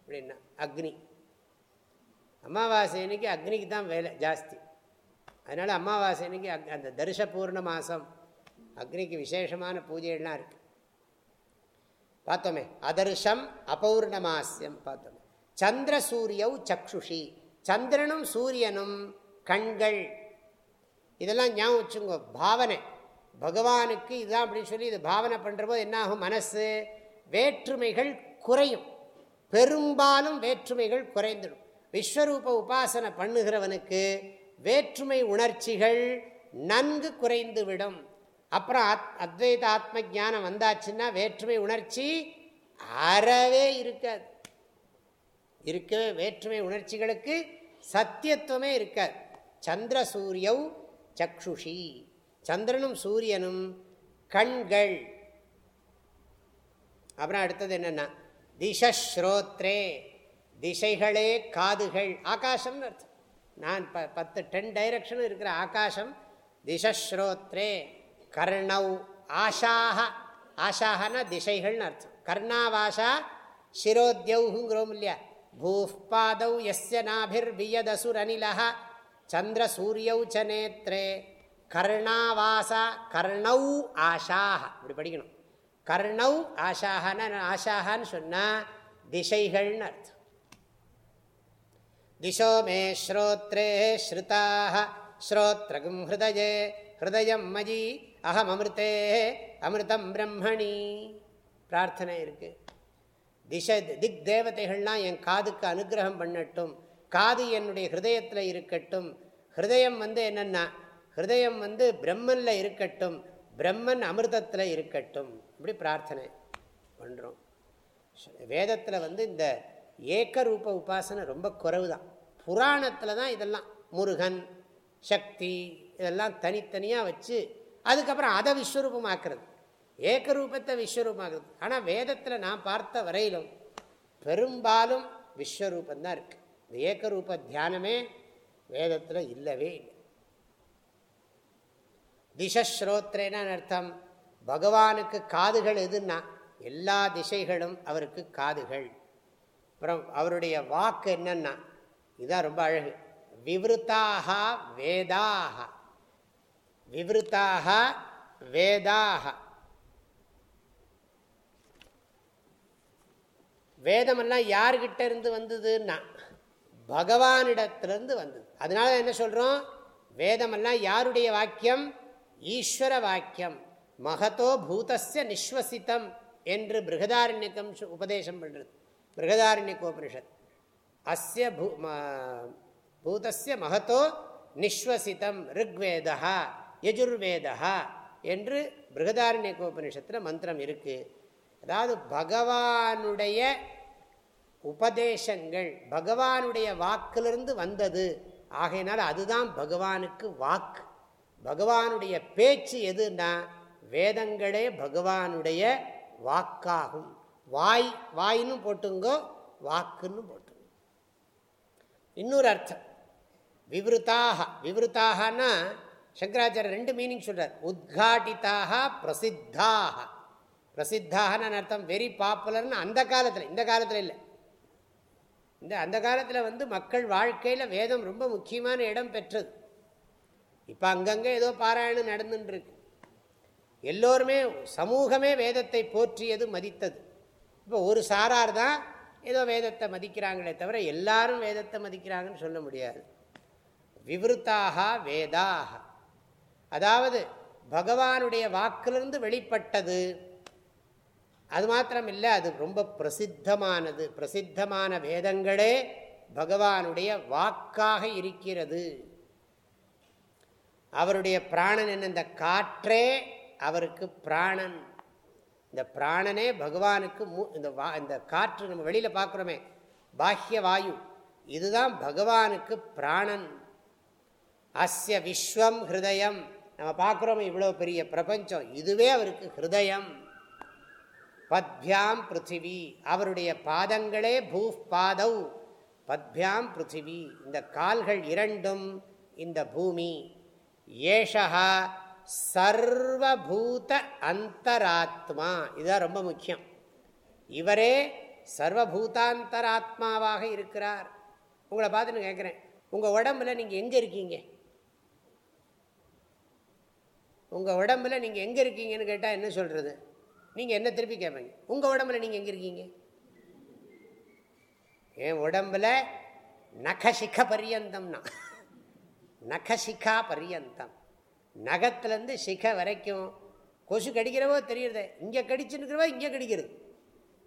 அப்படின்னா அக்னி. அமாவாசை அன்னைக்கு அக்னிக்கு தான் வேலை ஜாஸ்தி. அதனால் அமாவாசை அன்னைக்கு அந்த தரிச பூர்ண மாதம் அக்னிக்கு விசேஷமான பூஜைகள்லாம் இருக்குது பார்த்தோமே. அதர்ஷம் அபௌர்ணமாசியம் பார்த்தோமே. சந்திர சூரியவ் சக்ஷுஷி. சந்திரனும் சூரியனும் கண்கள். இதெல்லாம் ஞாபகம் வச்சுங்க பாவனை. பகவானுக்கு இதுதான் அப்படின்னு சொல்லி இது பாவனை பண்ணுறபோது என்ன என்னாகும்? மனசு வேற்றுமைகள் குறையும். பெரும்பாலும் வேற்றுமைகள் குறைந்துடும். விஸ்வரூப உபாசனை பண்ணுகிறவனுக்கு வேற்றுமை உணர்ச்சிகள் நன்கு குறைந்துவிடும். அப்புறம் அத் அத்வைத ஆத்ம ஜானம் வந்தாச்சுன்னா வேற்றுமை உணர்ச்சி அறவே இருக்காது. இருக்கவே வேற்றுமை உணர்ச்சிகளுக்கு சத்தியத்துவமே இருக்காது. சந்திர சூரியவ் சக்ஷுஷி. சந்திரனும் சூரியனும் கண்கள். அப்புறம் அடுத்தது என்னென்னா திசஸ்ரோத்ரே. திசைகளே காதுகள். ஆகாசம்னு அர்த்தம். நான் ப பத்து டென் டைரக்ஷனும் இருக்கிற ஆகாசம் திசஸ்ரோத்ரே. கர்ணவ் ஆஷாக ஆஷாகனா திசைகள்னு அர்த்தம். கர்ணாவாஷா சிரோத்யௌங்கிறோம் இல்லையா பூப்பாதௌ எஸ்ய நாபிர் வியதசுரனிலா சந்திரசூரியௌ ச நேத்ரே. கர்ணாவாசா கர்ணவ் ஆஷாக இப்படி படிக்கணும். கர்ணவ் ஆஷாகன ஆஷாகன்னு சொன்னால் திசைகள்னு அர்த்தம். திசோ மே ஸ்ரோத்ரே ஸ்ருதாக ஸ்ரோத்ரகும் ஹிருதயே. ஹிருதயம் மயி அகம் அமிர்தே அமிர்தம் பிரம்மணி. பிரார்த்தனை இருக்குது திசை திக் தேவதைகள்லாம் என் காதுக்கு அனுகிரகம் பண்ணட்டும். காது என்னுடைய ஹிருதயத்தில் இருக்கட்டும். ஹிருதயம் வந்து என்னென்னா ஹிருதயம் வந்து பிரம்மனில் இருக்கட்டும். பிரம்மன் அமிர்தத்தில் இருக்கட்டும். இப்படி பிரார்த்தனை பண்ணுறோம் வேதத்தில் வந்து இந்த ஏக்கரூப உபாசனை ரொம்ப குறைவு தான் புராணத்தில் தான் இதெல்லாம். முருகன் சக்தி இதெல்லாம் தனித்தனியாக வச்சு அதுக்கப்புறம் அதை விஸ்வரூபமாக்குறது. ஏக்கரூபத்தை விஸ்வரூபமாக்குறது. ஆனால் வேதத்தில் நான் பார்த்த வரையிலும் பெரும்பாலும் விஸ்வரூபந்தான் இருக்குது இந்த ஏக்கரூப தியானமே வேதத்தில் இல்லவே இல்லை. திசஸ்ரோத்ரேன்னு அர்த்தம் பகவானுக்கு காதுகள் எதுன்னா எல்லா திசைகளும் அவருக்கு காதுகள். அப்புறம் அவருடைய வாக்கு என்னன்னா இதுதான் ரொம்ப அழகு. விவருத்தாக வேதாக விவருத்தாக வேதாக வேதமெல்லாம் யார்கிட்ட இருந்து வந்ததுன்னா பகவானிடத்திலிருந்து வந்தது. அதனால என்ன சொல்கிறோம் வேதமெல்லாம் யாருடைய வாக்கியம்? ஈஸ்வர வாக்கியம். மகத்தோ பூதஸ்ய நிஸ்வசித்தம் என்று பிருகதாரண்யக்கம் உபதேசம் பண்ணுறது பிருகதாரண்யக்கோபனிஷத். அஸ்ய பூ பூதஸ்ய மகத்தோ நிஸ்வசித்தம் ரிக்வேதா யஜுர்வேதா என்று பிருகதாரண்ய உபனிஷத்தில் மந்திரம் இருக்குது அதாவது பகவானுடைய உபதேசங்கள் பகவானுடைய வாக்கிலிருந்து வந்தது. ஆகையினால் அதுதான் பகவானுக்கு வாக்கு பகவானுடைய பேச்சு எதுன்னா வேதங்களே பகவானுடைய வாக்காகும். வாய் வாயின்னு போட்டுங்கோ வாக்குன்னு போட்டுங்க. இன்னொரு அர்த்தம். விவருத்தாக விவருத்தாகனா சங்கராச்சாரிய ரெண்டு மீனிங் சொல்கிறார் உத்காட்டிதாக பிரசித்தாக பிரசித்தாகனு அர்த்தம்? வெரி பாப்புலர்னு அந்த காலத்தில் இந்த காலத்தில் இல்லை. இந்த அந்த காலத்தில் வந்து மக்கள் வாழ்க்கையில் வேதம் ரொம்ப முக்கியமான இடம் பெற்றது. இப்போ அங்கங்கே ஏதோ பாராயணம் நடந்துட்டுருக்கு எல்லோருமே சமூகமே வேதத்தை போற்றியது மதித்தது. இப்போ ஒரு சாரார் தான் ஏதோ வேதத்தை மதிக்கிறாங்களே தவிர எல்லாரும் வேதத்தை மதிக்கிறாங்கன்னு சொல்ல முடியாது. விவருத்தாக வேதாக அதாவது பகவானுடைய வாக்கிலிருந்து வெளிப்பட்டது. அது மாத்திரம் இல்லை அது ரொம்ப பிரசித்தமானது. பிரசித்தமான வேதங்களே பகவானுடைய வாக்காக இருக்கிறது. அவருடைய பிராணன் என்ன இந்த காற்றே அவருக்கு பிராணன். இந்த பிராணனே பகவானுக்கு மூ இந்த வா இந்த காற்று நம்ம வெளியில் பார்க்குறோமே பாஹ்ய வாயு. இதுதான் பகவானுக்கு பிராணன். அஸ்ய விஸ்வம் ஹிருதயம். நம்ம பார்க்குறோம் இவ்வளோ பெரிய பிரபஞ்சம். இதுவே அவருக்கு ஹிருதயம். பத்யாம் பிருத்திவி. அவருடைய பாதங்களே பூஃப் பாதவ் பத்யாம் பிருத்திவி. இந்த கால்கள் இரண்டும் இந்த பூமி. ஏஷா சர்வபூத அந்தராத்மா. இதுதான் ரொம்ப முக்கியம். இவரே சர்வபூதாந்தராத்மாவாக இருக்கிறார். உங்களை பார்த்து நான் கேட்குறேன். உங்கள் உடம்புல நீங்கள் எங்கே இருக்கீங்க? உங்கள் உடம்புல நீங்கள் எங்கே இருக்கீங்கன்னு கேட்டால் என்ன சொல்கிறது நீங்கள் என்ன திருப்பி கேட்பீங்க உங்கள் உடம்புல நீங்கள் எங்கே இருக்கீங்க? என் உடம்புல நகசிக பரியந்தம்னா. நகசிகா பரியந்தம். நகத்துலேருந்து சிக வரைக்கும் கொசு கடிக்கிறவோ தெரியுறது. இங்கே கடிச்சுருக்கிறவோ இங்கே கடிக்கிறது.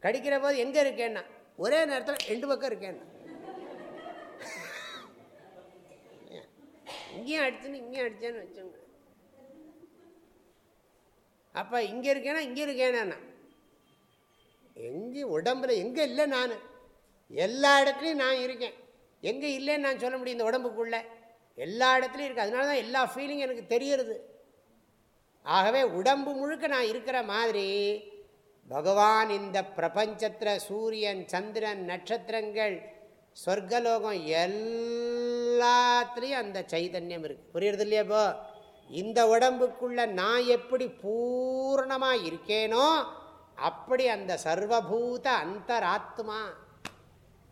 கடிக்கிற போது எங்கே இருக்கேன்னா? ஒரே நேரத்தில் ரெண்டு பக்கம் இருக்கேன்னா. இங்கேயும் அடிச்சுன்னு இங்கேயும் அடிச்சேன்னு வச்சோங்க அப்போ இங்கே இருக்கேனா இங்கே இருக்கேனா எங்கே உடம்புல எங்கே இல்லை நான்? எல்லா இடத்துலையும் நான் இருக்கேன். எங்கே இல்லைன்னு நான் சொல்ல முடியும் இந்த உடம்புக்குள்ளே? எல்லா இடத்துலையும் இருக்குது அதனால தான் எல்லா ஃபீலிங்கும் எனக்கு தெரியறது. ஆகவே உடம்பு முழுக்க நான் இருக்கிற மாதிரி பகவான் இந்த பிரபஞ்சத்தில் சூரியன் சந்திரன் நட்சத்திரங்கள் சொர்க்கலோகம் எல்லாத்துலேயும் அந்த சைதன்யம் இருக்குது புரியுறது இல்லையாப்போ இந்த உடம்புக்குள்ள நான் எப்படி பூர்ணமாக இருக்கேனோ அப்படி அந்த சர்வபூத அந்தராத்மா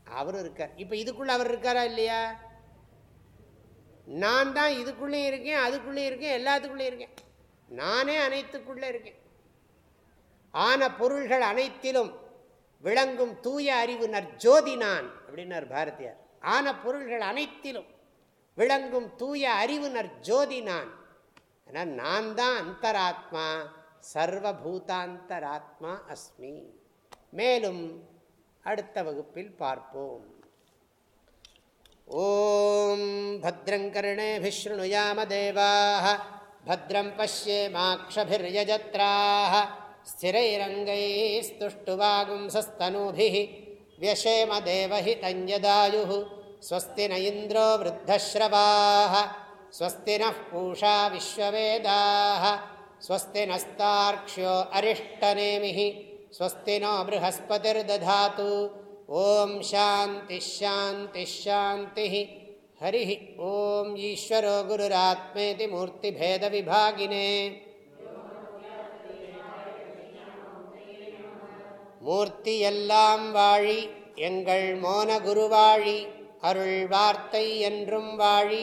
அவர் இருக்கார். இப்போ இதுக்குள்ள அவர் இருக்காரா இல்லையா? நான் தான் இதுக்குள்ளேயும் இருக்கேன் அதுக்குள்ளேயும் இருக்கேன் எல்லாத்துக்குள்ளேயும் இருக்கேன். நானே அனைத்துக்குள்ளே இருக்கேன். ஆன பொருள்கள் அனைத்திலும் விளங்கும் தூய அறிவு நற்ஜோதி நான் அப்படின்னார் பாரதியார். ஆன பொருள்கள் அனைத்திலும் விளங்கும் தூய அறிவு நற்ஜோதி நான் ஆனால் நான் தான் அந்தராத்மா சர்வபூதாந்தராத்மா அஸ்மி மேலும் அடுத்த வகுப்பில் பார்ப்போம் ஓம் भद्रङ्कर्णेभिशृणुयाम देवाः भद्रं पश्येमाक्षभिर्यजत्राः स्थिरैरङ्गैस्तुष्टुवागुंसस्तनूभिः व्यशेम देवहितञ्जदायुः स्वस्ति न इन्द्रो वृद्धश्रवाः स्वस्ति नः पूषा विश्ववेदाः स्वस्ति नस्तार्क्ष्यो अरिष्टनेमिः स्वस्ति नो बृहस्पतिर्दधातु ॐ शान्तिश्शान्तिश्शान्तिः हरिः ॐ ईश्वरो गुरुरात्मेति मूर्तिभेदविभागिने மூர்த்தி எல்லாம் வாழி எங்கள் மோன குருவாழி அருள் வார்த்தை என்றும் வாழி